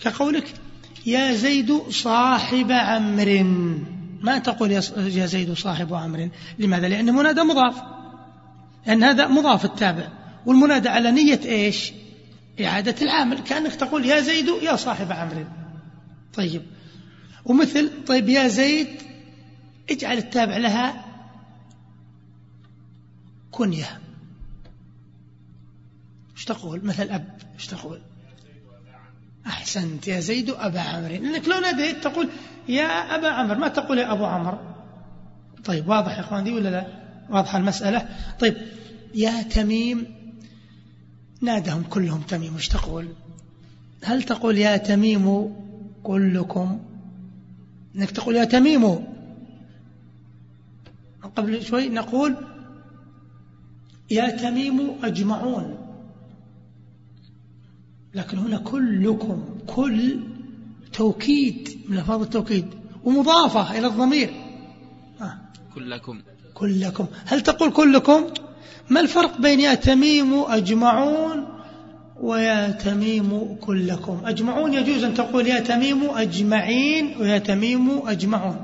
A: كقولك يا زيد صاحب عمر. ما تقول يا زيد صاحب عمر؟ لماذا؟ لأنه منادى مضاف. لأن هذا مضاف التابع. والمنادى على نية إيش؟ إعادة العامل كأنك تقول يا زيد يا صاحب عمرو. طيب ومثل طيب يا زيد اجعل التابع لها كنية. إيش تقول؟ مثل أب إيش تقول؟ أحسنت يا زيد أبا عمرو. لأنك لو ناديت تقول يا أبا عمرو ما تقول يا أبو عمرو. طيب واضح يا أخوان دي ولا لا؟ واضحة المسألة. طيب يا تميم نادهم كلهم تميم وش تقول؟ هل تقول يا تميم كلكم؟ إنك تقول يا تميم. قبل شوي نقول يا تميم أجمعون. لكن هنا كلكم كل توكيد من لفظ التوكيد ومضافة إلى الضمير.
B: آه. كلكم.
A: كلكم. هل تقول كلكم؟ ما الفرق بين يا تميم أجمعون ويا تميم كلكم؟ أجمعون يجوز أن تقول يا تميم أجمعين ويا تميم أجمعون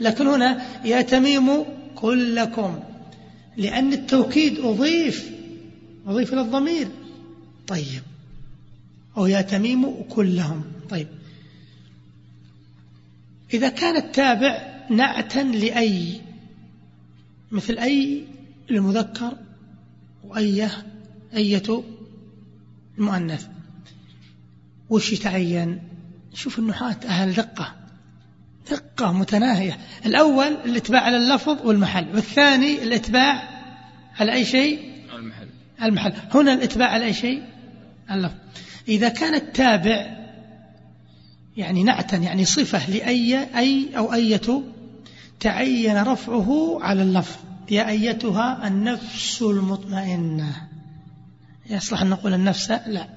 A: لكن هنا يا تميم كلكم لأن التوكيد أضيف أضيف إلى الضمير. طيب أو يا تميم كلهم. طيب إذا كان التابع نعتا لأي مثل أي المذكر؟ وأيه أية المؤنث. وش يتعين؟ شوف النحاة أهل دقة. دقة متناهية. الأول الإتباع على اللفظ والمحل والثاني الإتباع على أي شيء؟
B: المحل.
A: المحل. هنا الإتباع على أي شيء؟ اللفظ. إذا كان التابع يعني نعتا يعني صفة لأي أي أو أية تعين رفعه على اللفظ. يا أيتها النفس المطمئنة. يصلح أن نقول النفس؟ لا.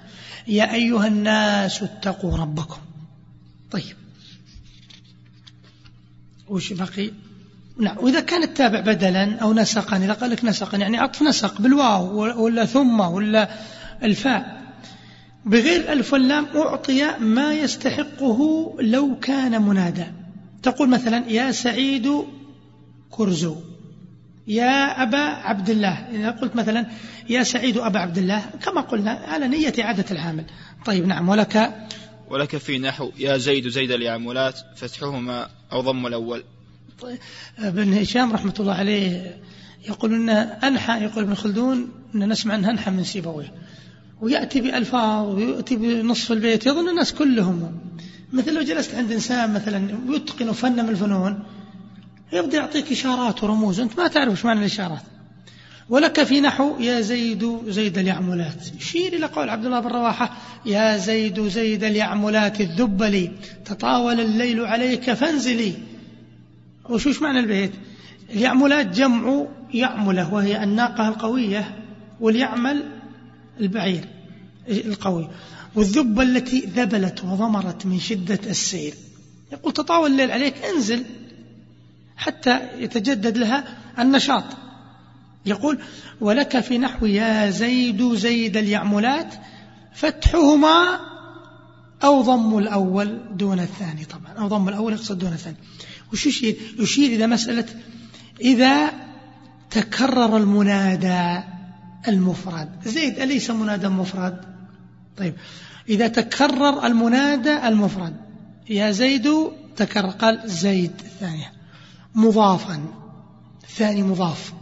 A: يا أيها الناس اتقوا ربكم. طيب. وش بقي؟ نعم. وإذا كان التابع بدلا أو نسقا إذا قال لك نسقا يعني عطف نسق بالواو ولا ثم ولا الفاء. بغير الألف واللام أعطي ما يستحقه لو كان منادى تقول مثلا يا سعيد كرزو. يا أبا عبد الله إذا قلت مثلا يا سعيد أبا عبد الله كما قلنا على نية عادة العامل. طيب نعم ولك؟
B: ولك في نحو يا زيد زيد اليعملات فتحهما أو ضم الأول.
A: طيب ابن هشام رحمة الله عليه يقول أن أنحى يقول ابن خلدون أن نسمع أنها أنحى من سيبويه. ويأتي بألفاظ ويأتي بنصف البيت يظن الناس كلهم. مثل لو جلست عند إنسان مثلا يتقن فن من الفنون يبدأ يعطيك إشارات ورموز. أنت ما تعرف إيش معنى الإشارات. ولك في نحو يا زيد زيد اليعملات. يشير إلى قول عبد الله بن رواحة يا زيد زيد اليعملات الذبلي تطاول الليل عليك فانزلي. وشوش معنى البيت اليعملات جمع يعمله وهي الناقة القوية واليعمل البعير القوي. والذبة التي ذبلت وضمرت من شدة السير. يقول تطاول الليل عليك انزل. حتى يتجدد لها النشاط. يقول ولك في نحو يا زيد زيد اليعملات فتحهما أو ضم الأول دون الثاني. طبعا أو ضم الأول يقصد دون الثاني. وش يشير؟ يشير إلى مسألة إذا تكرر المنادى المفرد. زيد أليس منادى مفرد؟ طيب إذا تكرر المنادى المفرد يا زيد تكرر قال زيد الثانية مضافا. ثاني مضاف.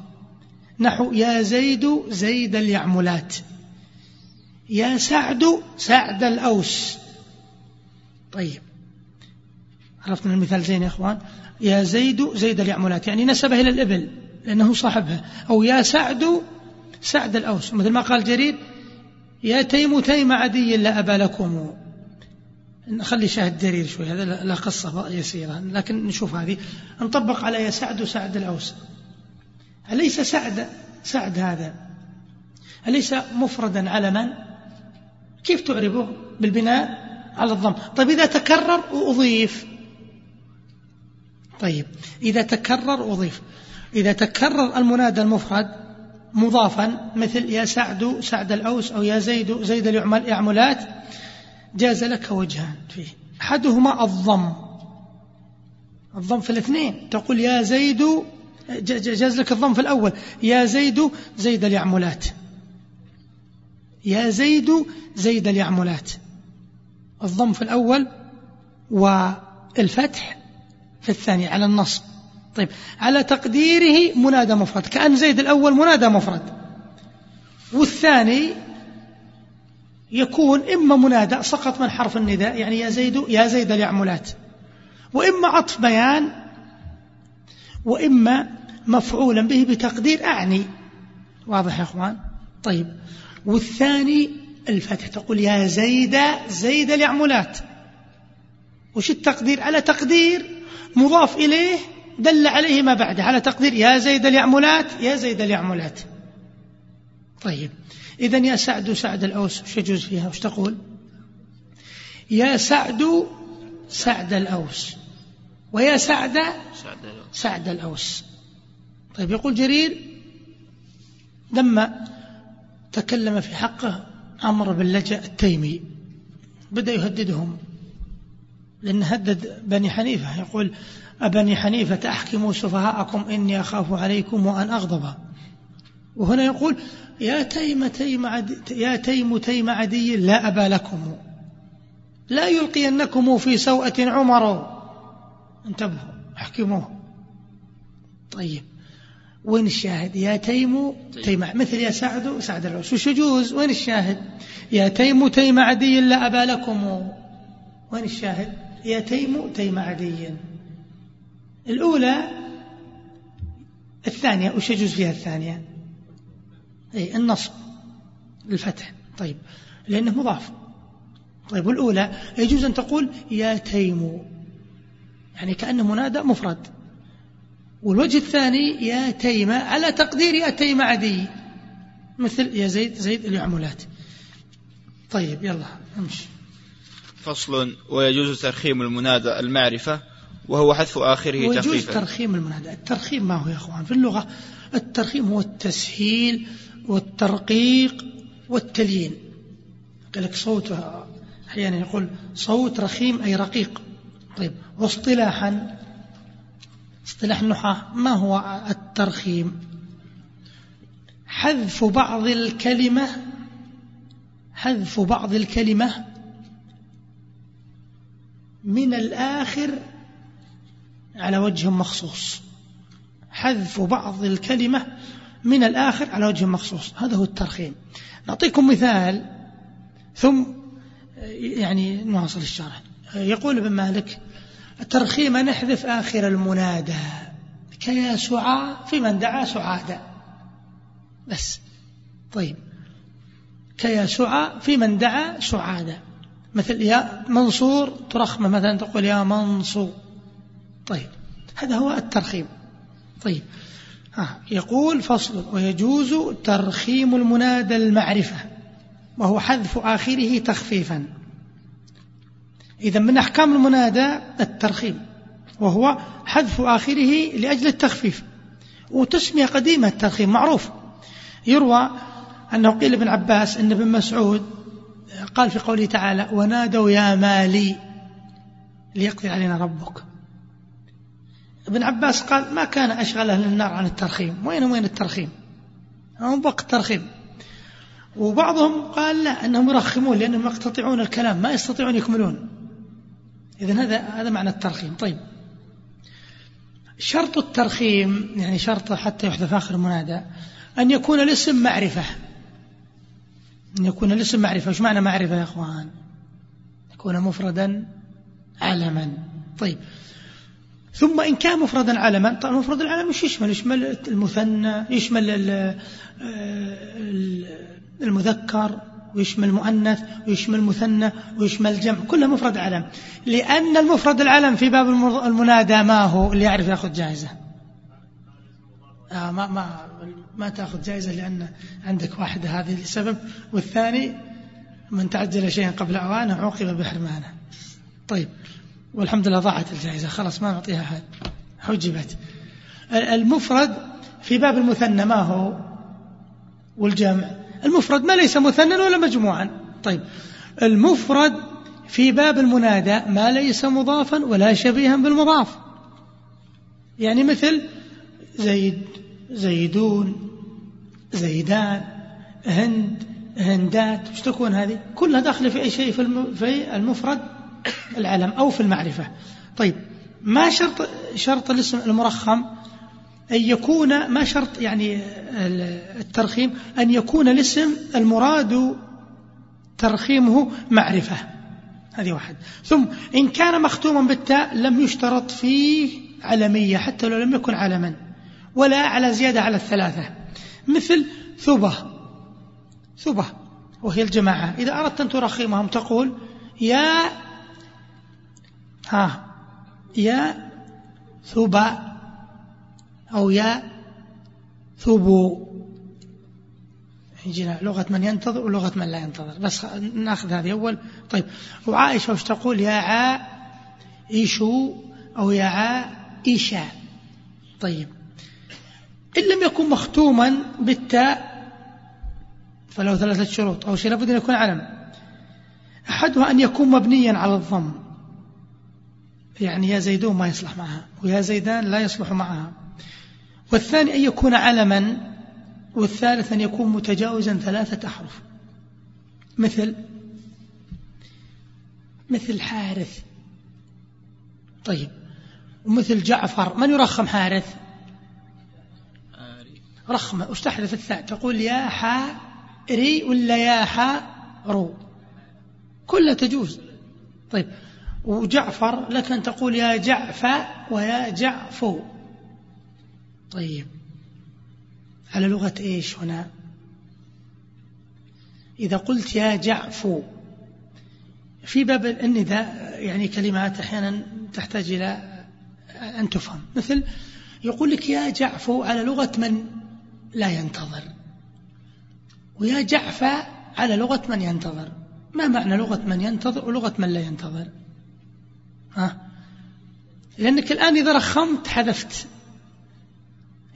A: نحو يا زيد زيد اليعملات. يا سعد سعد الأوس. طيب. عرفنا المثال زين يا إخوان. يا زيد زيد اليعملات. يعني نسبه إلى الإبل لأنه صاحبها. أو يا سعد سعد الأوس. مثل ما قال جرير يا تيم تيم عدي لا أبا لكم. نخلي شاهد جرير شوي هذا لا قصة يسيرة. لكن نشوف هذه. نطبق على يا سعد وسعد الأوس. أليس سعد سعد هذا؟ أليس مفردا علما كيف تعربه بالبناء على الضم؟ طيب إذا تكرر وأضيف. طيب إذا تكرر أضيف إذا تكرر المنادى المفرد مضافا مثل يا سعد سعد الأوس أو يا زيد زيد اليعملات جاز لك وجهان فيه. أحدهما الضم. الضم في الاثنين. تقول يا زيد جاز لك الضم في الأول. يا زيد زيد اليعملات. يا زيد زيد اليعملات. الضم في الأول والفتح في الثاني على النصب. طيب على تقديره منادى مفرد. كأن زيد الأول منادى مفرد. والثاني يكون إما منادى سقط من حرف النداء يعني يا زيد يا زيد اليعملات وإما عطف بيان وإما مفعولا به بتقدير أعني. واضح يا أخوان؟ طيب. والثاني الفتح تقول يا زيد زيد اليعملات وش التقدير؟ على تقدير مضاف إليه دل عليه ما بعده. على تقدير يا زيد اليعملات يا زيد اليعملات طيب. إذا يا سعد سعد الأوس وش يجوز فيها؟ وش تقول؟ يا سعد سعد الأوس. ويا سعد سعد الأوس. طيب يقول جرير لما تكلم في حقه عمرو بن لجأ التيمي بدأ يهددهم. لأن هدد بني حنيفة. يقول أبني حنيفة أحكموا سفهاءكم إني أخاف عليكم وأن أغضب. وهنا يقول يا تيم تيم عدي يا تيم تيم عدي لا أبا لكم. لا يلقينكم في سوءة عمر. انتبهوا احكموه. طيب وين الشاهد؟ يا تيم تيم مثل يا سعد سعد الأوس وش يجوز؟ وين الشاهد؟ يا تيم تيم عدي لا أبا لكم. وين الشاهد؟ يا تيم تيم عدي. الأولى الثانية وش يجوز فيها الثانية؟ أي النصب الفتح طيب لأنه مضاف. طيب والأولى يجوز أن تقول يا تيم يعني كأنه منادى مفرد. والوجه الثاني يا تيم على تقدير يا تيم عدي مثل يا زيد زيد اليعملات طيب يلا امشي.
B: فصل ويجوز ترخيم المنادى المعرفة وهو حذف آخره
A: ويجوز
B: تخفيفا.
A: ترخيم المنادى. الترخيم ما هو يا أخوان؟ في اللغة الترخيم هو التسهيل والترقيق والتليين. قال لك صوتها أحيانا يقول صوت رخيم أي رقيق. طيب واصطلاحا اصطلاح النحاة ما هو الترخيم؟ حذف بعض الكلمة حذف بعض الكلمة من الآخر على وجه مخصوص. حذف بعض الكلمة من الآخر على وجه مخصوص. هذا هو الترخيم. نعطيكم مثال ثم يعني نواصل الشرح. يقول ابن مالك ترخيم نحذف آخر المنادى. كيا سعى في من دعا سعادا بس. طيب. كيا سعى في من دعا سعادا مثل يا منصور ترخمه مثلا تقول يا منصور. طيب. هذا هو الترخيم. طيب. يقول فصل ويجوز ترخيم المنادى المعرفة وهو حذف آخره تخفيفا. إذا من أحكام المنادى الترخيم وهو حذف آخره لأجل التخفيف وتسمية قديمة الترخيم معروف. يروى أنه قيل ابن عباس أن ابن مسعود قال في قوله تعالى ونادوا يا مالي ليقضي علينا ربك. ابن عباس قال ما كان أشغل أهل النار عن الترخيم. وين وين الترخيم؟ هم وقت الترخيم. وبعضهم قال لا أنهم يرخمون لأنهم يقتطعون الكلام ما يستطيعون يكملون. إذن هذا هذا معنى الترخيم. طيب. شرط الترخيم يعني شرط حتى يحذف آخر المنادى أن يكون الاسم معرفة. أن يكون الاسم معرفة. وش معنى معرفة يا أخوان؟ يكون مفردا علما طيب. ثم إن كان مفردا علما طبعا مفرد العلم مش يشمل يشمل المثنى يشمل المذكر ويشمل المؤنث ويشمل المثنى ويشمل الجمع كلها مفرد علم. لأن المفرد العلم في باب المنادى ما هو؟ اللي يعرف يأخذ جائزة. آه ما ما ما تأخذ جائزة لأن عندك واحدة هذه لسبب والثاني من تعجل شيئا قبل أوانه عوقب بحرمانه. طيب. والحمد لله ضاعت الجائزة. خلاص ما نعطيها أحد حجبت. المفرد في باب المثنى ما هو؟ والجمع المفرد ما ليس مثنى ولا مجموعا. طيب. المفرد في باب المنادى ما ليس مضافا ولا شبيها بالمضاف. يعني مثل زيد زيدون زيدان هند هندات. إيش تكون هذه؟ كلها داخلة في أي شيء في المفرد؟ العلم أو في المعرفة. طيب ما شرط شرط الاسم المرخم أن يكون ما شرط يعني الترخيم أن يكون الاسم المراد ترخيمه معرفة. هذه واحد. ثم إن كان مختوما بالتاء لم يشترط فيه علمية حتى لو لم يكن علما ولا على زيادة على الثلاثة. مثل ثبة. ثبة وهي الجماعة. إذا أردت أن ترخمهم تقول يا ها يا ثبا أو يا ثبو يجينا لغة من ينتظر ولغة من لا ينتظر. بس ناخذ هذه أول. طيب وعائشة وش تقول؟ يا عا إيشو أو يا عا إيشا طيب إن لم يكن مختوما بالتاء فله ثلاثة شروط. أو شيء لابد أن يكون علم أحدها أن يكون مبنيا على الضم. يعني يا زيدون ما يصلح معها ويا زيدان لا يصلح معها. والثاني أن يكون علما والثالث أن يكون متجاوزا ثلاثة أحرف. مثل مثل حارث. طيب ومثل جعفر من يرخم حارث؟ رخمة. وش تحذف الثاء تقول يا حاري ولا يا حارو كلها تجوز. طيب وجعفر لك أن تقول يا جعفى ويا جعفو. طيب على لغة إيش هنا؟ إذا قلت يا جعفو في باب النداء يعني كلمات أحيانا تحتاج إلى أن تفهم. مثل يقول لك يا جعفو على لغة من؟ لا ينتظر. ويا جعفى على لغة من ينتظر. ما معنى لغة من ينتظر ولغة من لا ينتظر؟ ها. لأنك الآن إذا رخمت حذفت.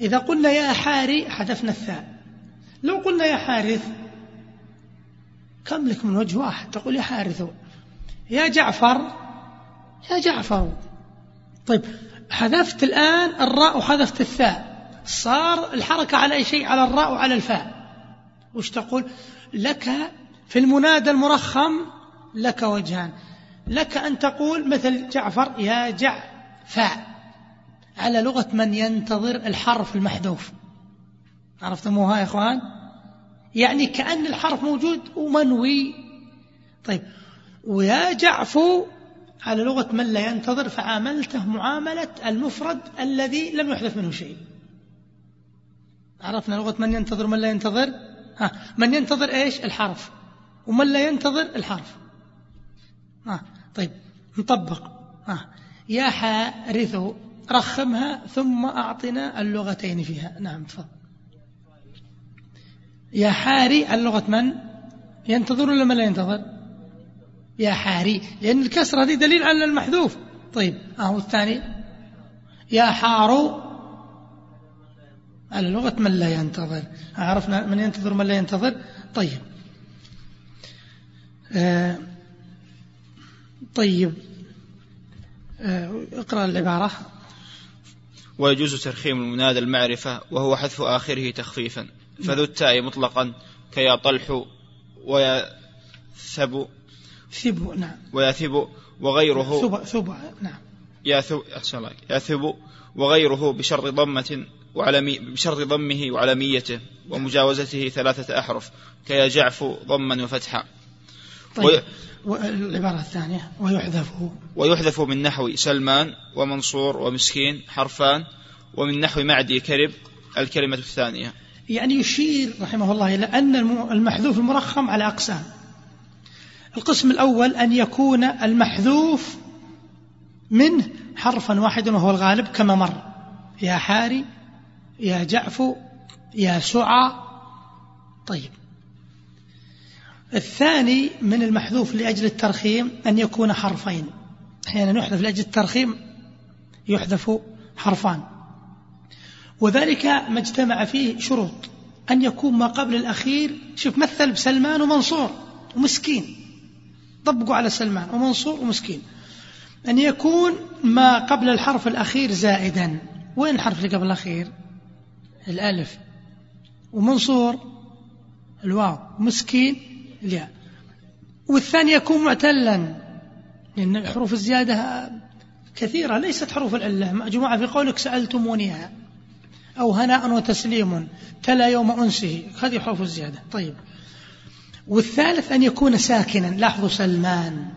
A: إذا قلنا يا حاري حذفنا الثاء. لو قلنا يا حارث كم لك من وجه واحد؟ تقول يا حارث. يا جعفر يا جعفر. طيب حذفت الآن الراء وحذفت الثاء. صار الحركة على أي شيء؟ على الراء وعلى الفاء. وش تقول؟ لك في المنادى المرخم لك وجهان. لك أن تقول مثل جعفر يا جعفاء على لغة من ينتظر الحرف المحذوف. عرفتموها يا إخوان؟ يعني كأن الحرف موجود ومنوي. طيب ويا جعفو على لغة من لا ينتظر فعاملته معاملة المفرد الذي لم يحدث منه شيء. عرفنا لغة من ينتظر من لا ينتظر؟ ها من ينتظر إيش؟ الحرف. ومن لا ينتظر؟ الحرف. ها طيب نطبق. ها يا حارث رخمها ثم أعطنا اللغتين فيها. نعم تفضل. يا حاري اللغة من؟ ينتظر ولا من لا ينتظر؟ يا حاري لأن الكسرة هذه دليل على المحذوف. طيب أهو الثاني. يا حارو على لغة من لا ينتظر؟ عرفنا من ينتظر من لا ينتظر؟ طيب. آه. طيب. آه اقرأ العبارة.
B: ويجوز ترخيم المنادى المعرفة وهو حذف آخره تخفيفا. فذو التاء مطلقا كيا طلح ويا ثب
A: ثب نعم.
B: ويا ثب وغيره.
A: ثب ثب نعم.
B: يا ثب أحسن الله يا ثب وغيره بشرط ضمة وعلمي بشرط ضمه وعلميته ومجاوزته ثلاثة أحرف. كيا جعف ضما وفتحا.
A: طيب. والعبارة الثانية ويحذف
B: ويحذف من نحو سلمان ومنصور ومسكين حرفان ومن نحو معدي كرب الكلمة الثانية.
A: يعني يشير رحمه الله إلى أن المحذوف المرخم على أقسام. القسم الأول أن يكون المحذوف منه حرفا واحدا وهو الغالب كما مر. يا حاري يا جعفو يا سعى. طيب. الثاني من المحذوف لأجل الترخيم أن يكون حرفين. أحيانا يحذف لأجل الترخيم يحذف حرفان. وذلك ما اجتمع فيه شروط. أن يكون ما قبل الأخير شوف مثل بسلمان ومنصور ومسكين. طبقوا على سلمان ومنصور ومسكين. أن يكون ما قبل الحرف الأخير زائدا. وين الحرف اللي قبل الأخير؟ الألف. ومنصور الواو. مسكين الياء والثاني يكون معتلا. لأن حروف الزيادة كثيرة ليست حروف العلة. مجموعة في قولك سألتمونيها. أو هناء وتسليم. تلا يوم أنسه. هذه حروف الزيادة. طيب. والثالث أن يكون ساكنا. لاحظوا سلمان.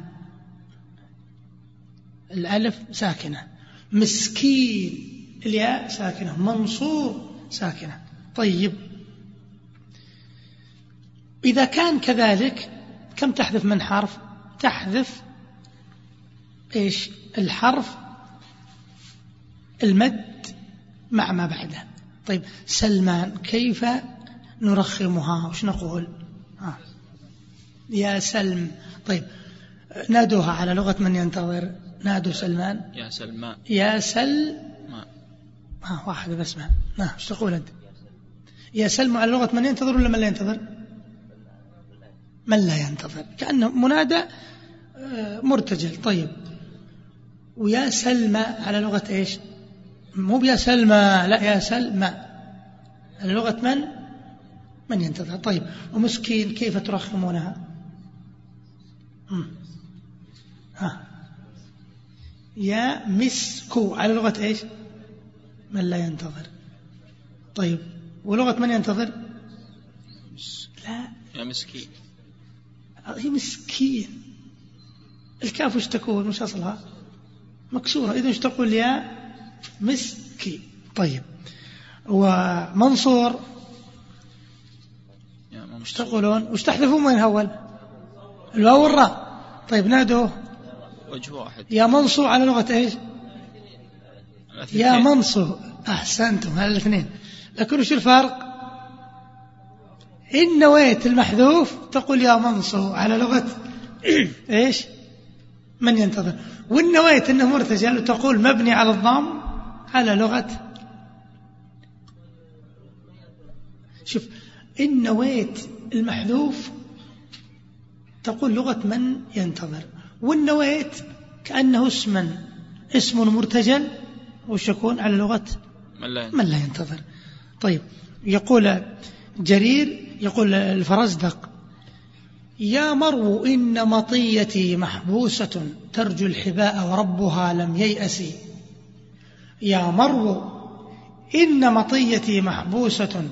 A: الألف ساكنة. مسكين. الياء ساكنة. منصور ساكنة. طيب. إذا كان كذلك كم تحذف من حرف؟ تحذف إيش؟ الحرف المد مع ما بعده. طيب سلمان كيف نرخمها؟ وش نقول؟ ها. يا سلم. طيب نادوها على لغة من ينتظر؟ نادوا سلمان.
B: يا سلمان.
A: يا سل ما. ها واحدة بس ما. نعم إيش تقول أنت؟ يا سلم على لغة من ينتظر ولا من لا ينتظر؟ من لا ينتظر؟ كأنه منادى آه، مرتجل. طيب. ويا سلمى على لغة إيش؟ مو يا سلمى لا يا سلمى. على لغة من؟ من ينتظر. طيب. ومسكين كيف ترخمونها؟ ها. يا مسكو. على لغة إيش؟ من لا ينتظر. طيب. ولغة من ينتظر؟ لا.
B: يا مسكين.
A: هي مسكين الكاف وش تكون؟ وش أصلها؟ مكسورة. إذا وش تقول يا مسكين طيب. ومنصور. وش تقولون؟ وش تحذفون من الأول الواو والراء طيب نادوه.
B: وجه واحد.
A: يا منصور على لغة إيش؟ يا منصور. أحسنتم على الاثنين. لكن وش الفرق؟ إن نويت المحذوف تقول يا منصور على لغة إيش؟ من ينتظر؟ وإن نويت أنه مرتجل تقول مبني على الضم على لغة. شوف إن نويت المحذوف تقول لغة من ينتظر؟ وإن نويت كأنه اسما اسم مرتجل وش يكون؟ على لغة
B: من لا,
A: من لا ينتظر. طيب يقول جرير يقول الفرزدق يا مرو إن مطيتي محبوسة ترجو الحباء وربها لم ييأس. يا مرو إن مطيتي محبوسة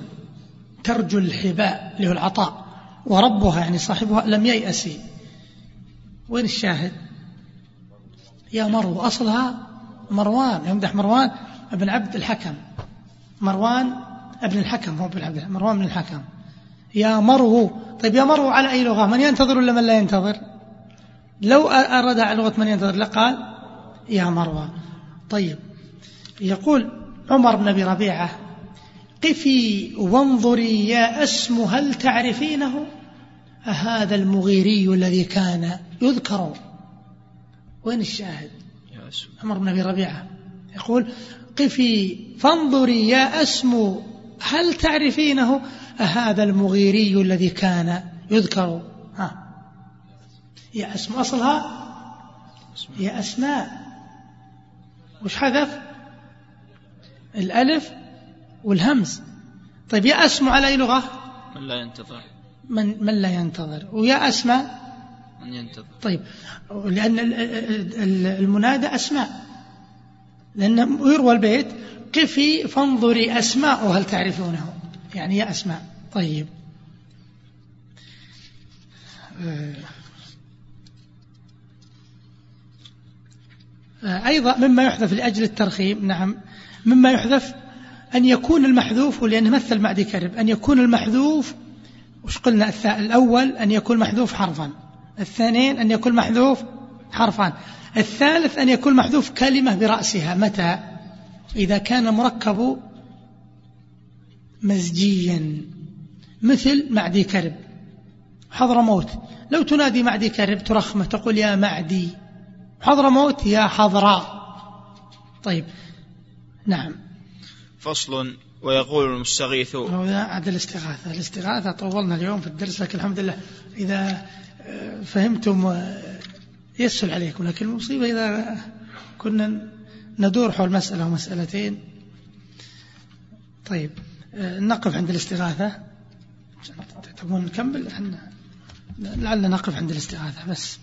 A: ترجو الحباء له العطاء وربها يعني صاحبها لم ييأس. وين الشاهد؟ يا مرو أصلها مروان يمدح مروان ابن عبد الحكم. مروان ابن الحكم هو ابن عبد مروان بن الحكم. يا مرو طيب يا مرو على أي لغة؟ من ينتظر ولا من لا ينتظر؟ لو أراد على لغة من ينتظر لقال يا مروان طيب يقول عمر بن أبي ربيعة قفي وانظري يا أسم هل تعرفينه؟ أهذا المغيري الذي كان يذكر. وين الشاهد؟
B: يا أسم
A: عمر بن أبي ربيعة يقول قفي فانظري يا أسم هل تعرفينه؟ أهذا المغيري الذي كان يذكر؟ ها. يا أسم أصلها يا أسماء. وش حذف؟ الألف والهمز. طيب يا أسم على أي لغة؟
B: من لا ينتظر.
A: من, من لا ينتظر. ويا أسماء؟
B: من ينتظر.
A: طيب لأن المنادى أسماء. لأن يروى البيت قفي فانظري أسماء هل تعرفونه؟ يعني يا أسماء. طيب. أيضا مما يحذف لأجل الترخيم نعم. مما يحذف أن يكون المحذوف لأنه مثل معدي كرب أن يكون المحذوف وش قلنا الأول أن يكون محذوف حرفا. الثانين أن يكون محذوف حرفان الثالث أن يكون محذوف كلمة برأسها. متى؟ إذا كان مركب مزجيا مثل معدي كرب. حضر موت. لو تنادي معدي كرب ترخمه تقول يا معدي. حضر موت يا حضراء طيب. نعم.
B: فصل ويقول المستغيث.
A: هذا عاد الاستغاثة. الاستغاثة طولنا اليوم في الدرس لكن الحمد لله إذا فهمتم يسهل عليكم لكن المصيبة إذا كنا ندور حول مسألة ومسألتين. طيب. نقف عند الاستغاثة. تبون نكمل؟ إحنا لعل نقف عند الاستغاثة بس.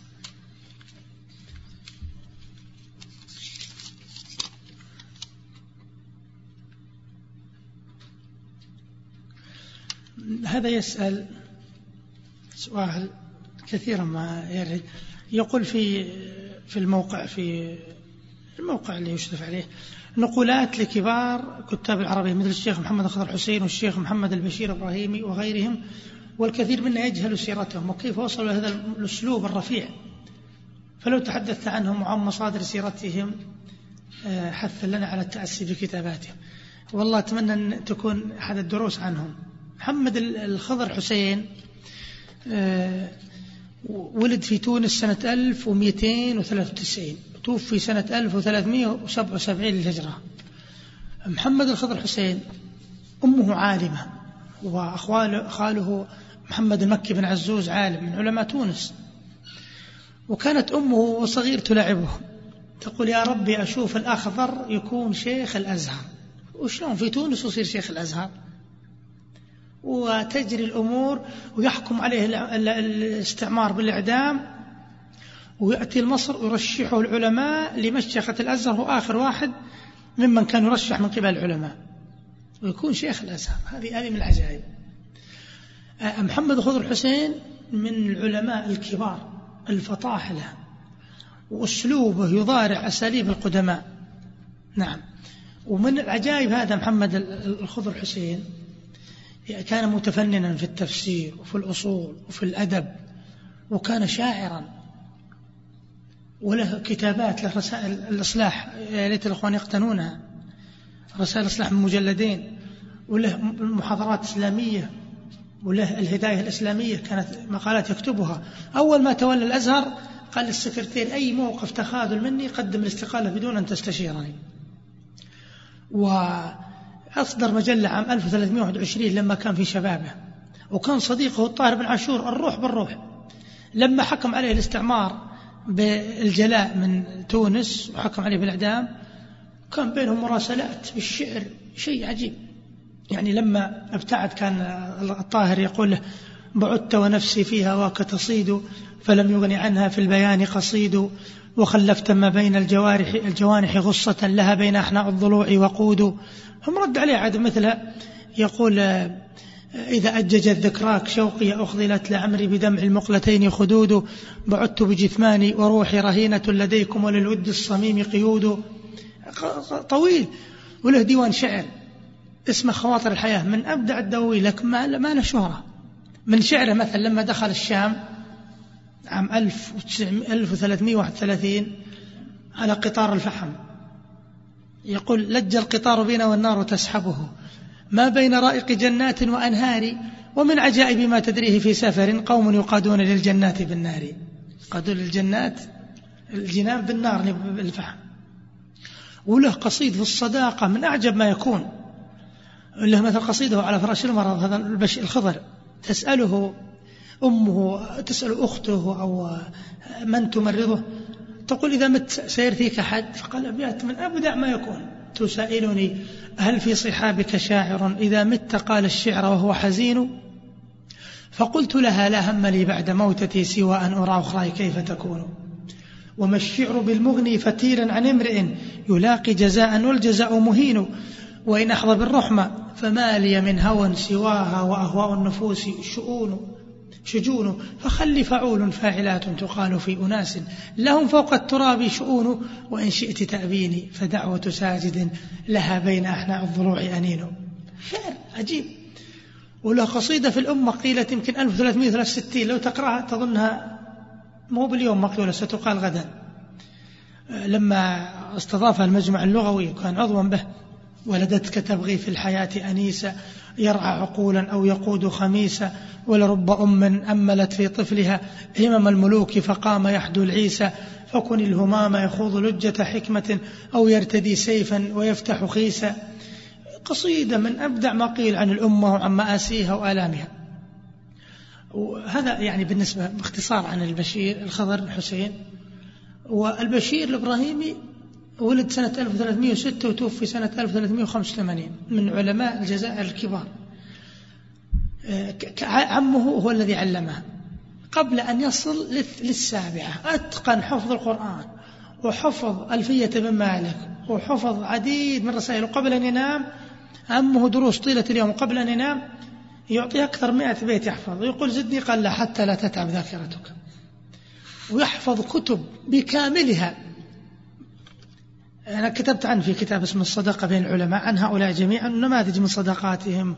A: هذا يسأل سؤال كثيرا ما يرد. يقول في في الموقع في الموقع اللي يشرف عليه نقولات لكبار كتاب العربية مثل الشيخ محمد الخضر حسين والشيخ محمد البشير إبراهيمي وغيرهم والكثير منا يجهل سيرتهم وكيف وصلوا لهذا الأسلوب الرفيع. فلو تحدثت عنهم وعن مصادر سيرتهم آه، حث لنا على التأسي بكتاباتهم والله أتمنى أن تكون أحد الدروس عنهم. محمد الخضر حسين آه، ولد في تونس سنة 1293 توفي سنة 1377 للهجرة. محمد الخضر حسين أمه عالمة وخاله محمد المكي بن عزوز عالم من علماء تونس. وكانت أمه صغير تلاعبه تقول يا ربي أشوف الأخضر يكون شيخ الأزهر. وشلون في تونس يصير شيخ الأزهر؟ وتجري الأمور ويحكم عليه الاستعمار بالإعدام ويأتي المصر ويرشحه العلماء لمشيخة الأزهر هو آخر واحد ممن كان يرشح من قبل العلماء. ويكون شيخ الأزهر. هذه هذه من العجائب. آه، محمد خضر الحسين من العلماء الكبار الفطاحلة وأسلوبه يضارع أساليب القدماء. نعم. ومن العجائب هذا محمد الخضر الحسين. كان متفننا في التفسير وفي الأصول وفي الأدب وكان شاعرا. وله كتابات له رسائل الإصلاح يا ريت الإخوان يقتنونها. رسائل الإصلاح من مجلدين وله محاضرات إسلامية وله الهداية الإسلامية كانت مقالات يكتبها. أول ما تولى الأزهر قال للسكرتير أي موقف تخاذل مني قدم الاستقالة بدون أن تستشيرني. وأصدر مجلة عام 1321 لما كان في شبابه. وكان صديقه الطاهر بن عاشور الروح بالروح. لما حكم عليه الاستعمار بالجلاء من تونس وحكم عليه بالإعدام كان بينهم مراسلات بالشعر شيء عجيب. يعني لما ابتعد كان الطاهر يقول له بعدت ونفسي في هواك تصيد فلم يغن عنها في البيان قصيد وخلفت ما بين الجوارح الجوانح غصة لها بين أحناء الضلوع وقود. هم رد عليه عاد مثلها يقول إذا أججت ذكراك شوقي أخضلت لعمري بدمع المقلتين خدود بعدت بجثماني وروحي رهينة لديكم وللود الصميم قيود. طويل وله ديوان شعر اسمه خواطر الحياة. من أبدع الدواوين لكن ما له شهرة. من شعره مثلا لما دخل الشام عام 1331 على قطار الفحم. يقول لج القطار بنا والنار تسحبه. ما بين رائق جنات وأنهار ومن عجائب ما تدريه في سفر قوم يقادون للجنات بالنار يقادون للجنات؟ الجنان بالنار بالفحم. وله قصيد في الصداقة من أعجب ما يكون. له مثل قصيده على فراش المرض هذا الخضر. تسأله أمه تسأل أخته أو من تمرضه تقول إذا مت سيرثيك أحد؟ فقال أبيات من أبدع ما يكون. تسائلني هل في صحابك شاعر؟ إذا مت قال الشعر وهو حزين. فقلت لها لا هم لي بعد موتتي سوى أن أرى أخراي كيف تكون. وما الشعر بالمغني فتيلا عن امرئ يلاقي جزاء والجزاء مهين. وإن أحظى بالرحمة فما لي من هوى سواها وأهواء النفوس شؤون. شجون فخل فعول فاعلات تقال في أناس. لهم فوق التراب شؤون وإن شئت تأبيني فدعوة ساجد لها بين أحناء الضلوع أنين. شعر عجيب. وله قصيدة في الأمة قيلت يمكن 1363 لو تقرأها تظنها مو باليوم مقولة ستقال غدا. لما استضافها المجمع اللغوي وكان عضوا به ولدتك تبغي في الحياة أنيسة يرعى عقولا أو يقود خميسة ولرب أم أملت في طفلها همم الملوك فقام يحدو العيسى فكن الهمام يخوض لجة حكمة أو يرتدي سيفا ويفتح خيسا. قصيدة من أبدع ما قيل عن الأمة وعن مآسيها وآلامها. وهذا يعني بالنسبة باختصار عن البشير الخضر الحسين. والبشير الإبراهيمي ولد سنة 1306 وتوفي سنة 1385 من علماء الجزائر الكبار. آه، عمه هو الذي علمه. قبل أن يصل للسابعة. أتقن حفظ القرآن وحفظ ألفية بن مالك وحفظ عديد من رسائله. قبل أن ينام عمه دروس طيلة اليوم. قبل أن ينام يعطي أكثر مئة بيت يحفظ. ويقول زدني قال لا حتى لا تتعب ذاكرتك. ويحفظ كتب بكاملها. أنا كتبت عنه في كتاب اسمه الصدقة بين العلماء عن هؤلاء جميعا نماذج من صدقاتهم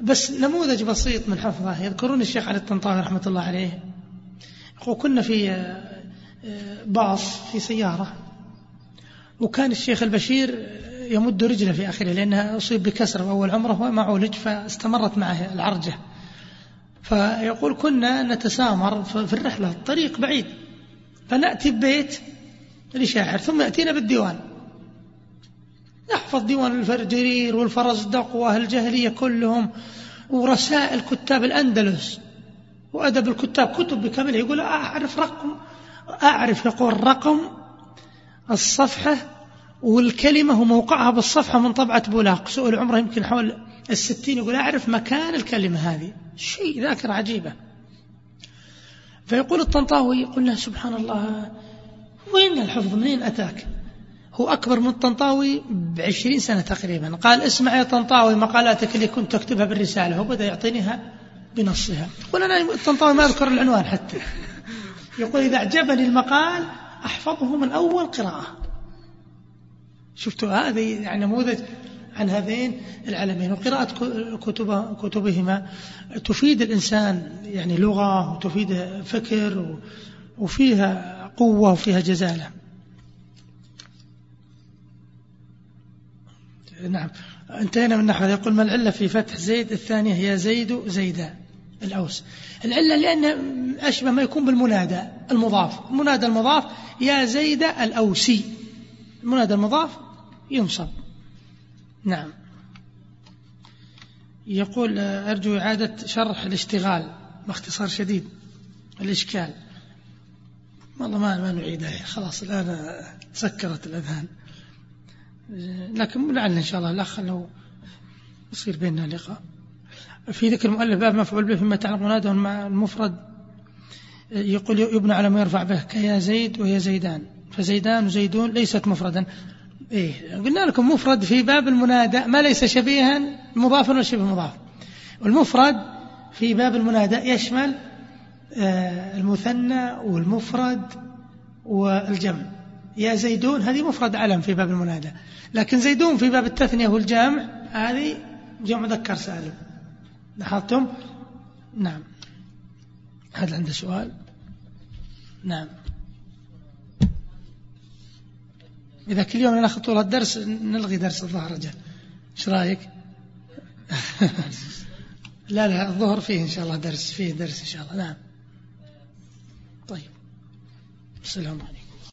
A: بس نموذج بسيط من حفظه. يذكرون الشيخ علي الطنطاوي رحمة الله عليه. كنا في آه، آه، باص في سيارة وكان الشيخ البشير يمد رجله في آخره لأنه أصيب بكسر أول عمره وما عولج فاستمرت معه العرجة. فيقول كنا نتسامر في الرحلة الطريق بعيد فنأتي ببيت لشاعر ثم يأتينا بالديوان. نحفظ ديوان الفرجرير والفرزدق وأهل الجاهلية كلهم ورسائل كتاب الأندلس وأدب الكتاب كتب بكاملها. يقول أعرف رقم أعرف يقول رقم الصفحة والكلمة وموقعها بالصفحة من طبعة بولاق. سؤال عمره يمكن حول الستين يقول أعرف مكان الكلمة هذه. شيء ذاكرة عجيبة. فيقول الطنطاوي له سبحان الله وين الحفظ؟ منين أتاك؟ هو أكبر من الطنطاوي بعشرين سنة تقريبا. قال اسمع يا طنطاوي مقالاتك اللي كنت تكتبها بالرسالة. هو بدأ يعطينيها بنصها. يقول أنا الطنطاوي ما أذكر العنوان حتى. يقول إذا أعجبني المقال أحفظه من أول قراءة. شفتوا هذه يعني نموذج عن هذين العلمين وقراءة كتب كتبهما تفيد الإنسان يعني لغة وتفيد فكر وفيها قوة وفيها جزالة نعم. انتهينا من نحو. يقول ما العلة في فتح زيد؟ الثانية هي زيد زيدا الأوس. العلة لأن أشبه ما يكون بالمنادى المضاف. المنادى المضاف يا زيد الأوسي. المنادى المضاف ينصب. نعم. يقول أرجو إعادة شرح الاشتغال. باختصار شديد. الإشكال. والله ما ما نعيدها خلاص الآن سكرت الأذهان. لكن لعل إن شاء الله الأخ لو يصير بيننا لقاء. في ذكر المؤلف باب مفعول به فيما يتعلق مناده مع المفرد. يقول يبنى على ما يرفع به كيا زيد ويا زيدان. فزيدان وزيدون ليست مفردا. إيه. قلنا لكم مفرد في باب المنادى ما ليس شبيها مضافا ولا شبه مضاف. والمفرد في باب المنادى يشمل المثنى والمفرد والجمع يا زيدون هذه مفرد علم في باب المنادى. لكن زيدون في باب التثنية والجمع هذه جمع ذكر سالم. لاحظتم؟ نعم. هل عنده سؤال؟ نعم. إذا كل يوم ناخذ طول الدرس نلغي درس الظهر رجال إيش رأيك؟ لا لا الظهر فيه إن شاء الله درس فيه درس إن شاء الله. نعم. طيب. السلام عليكم.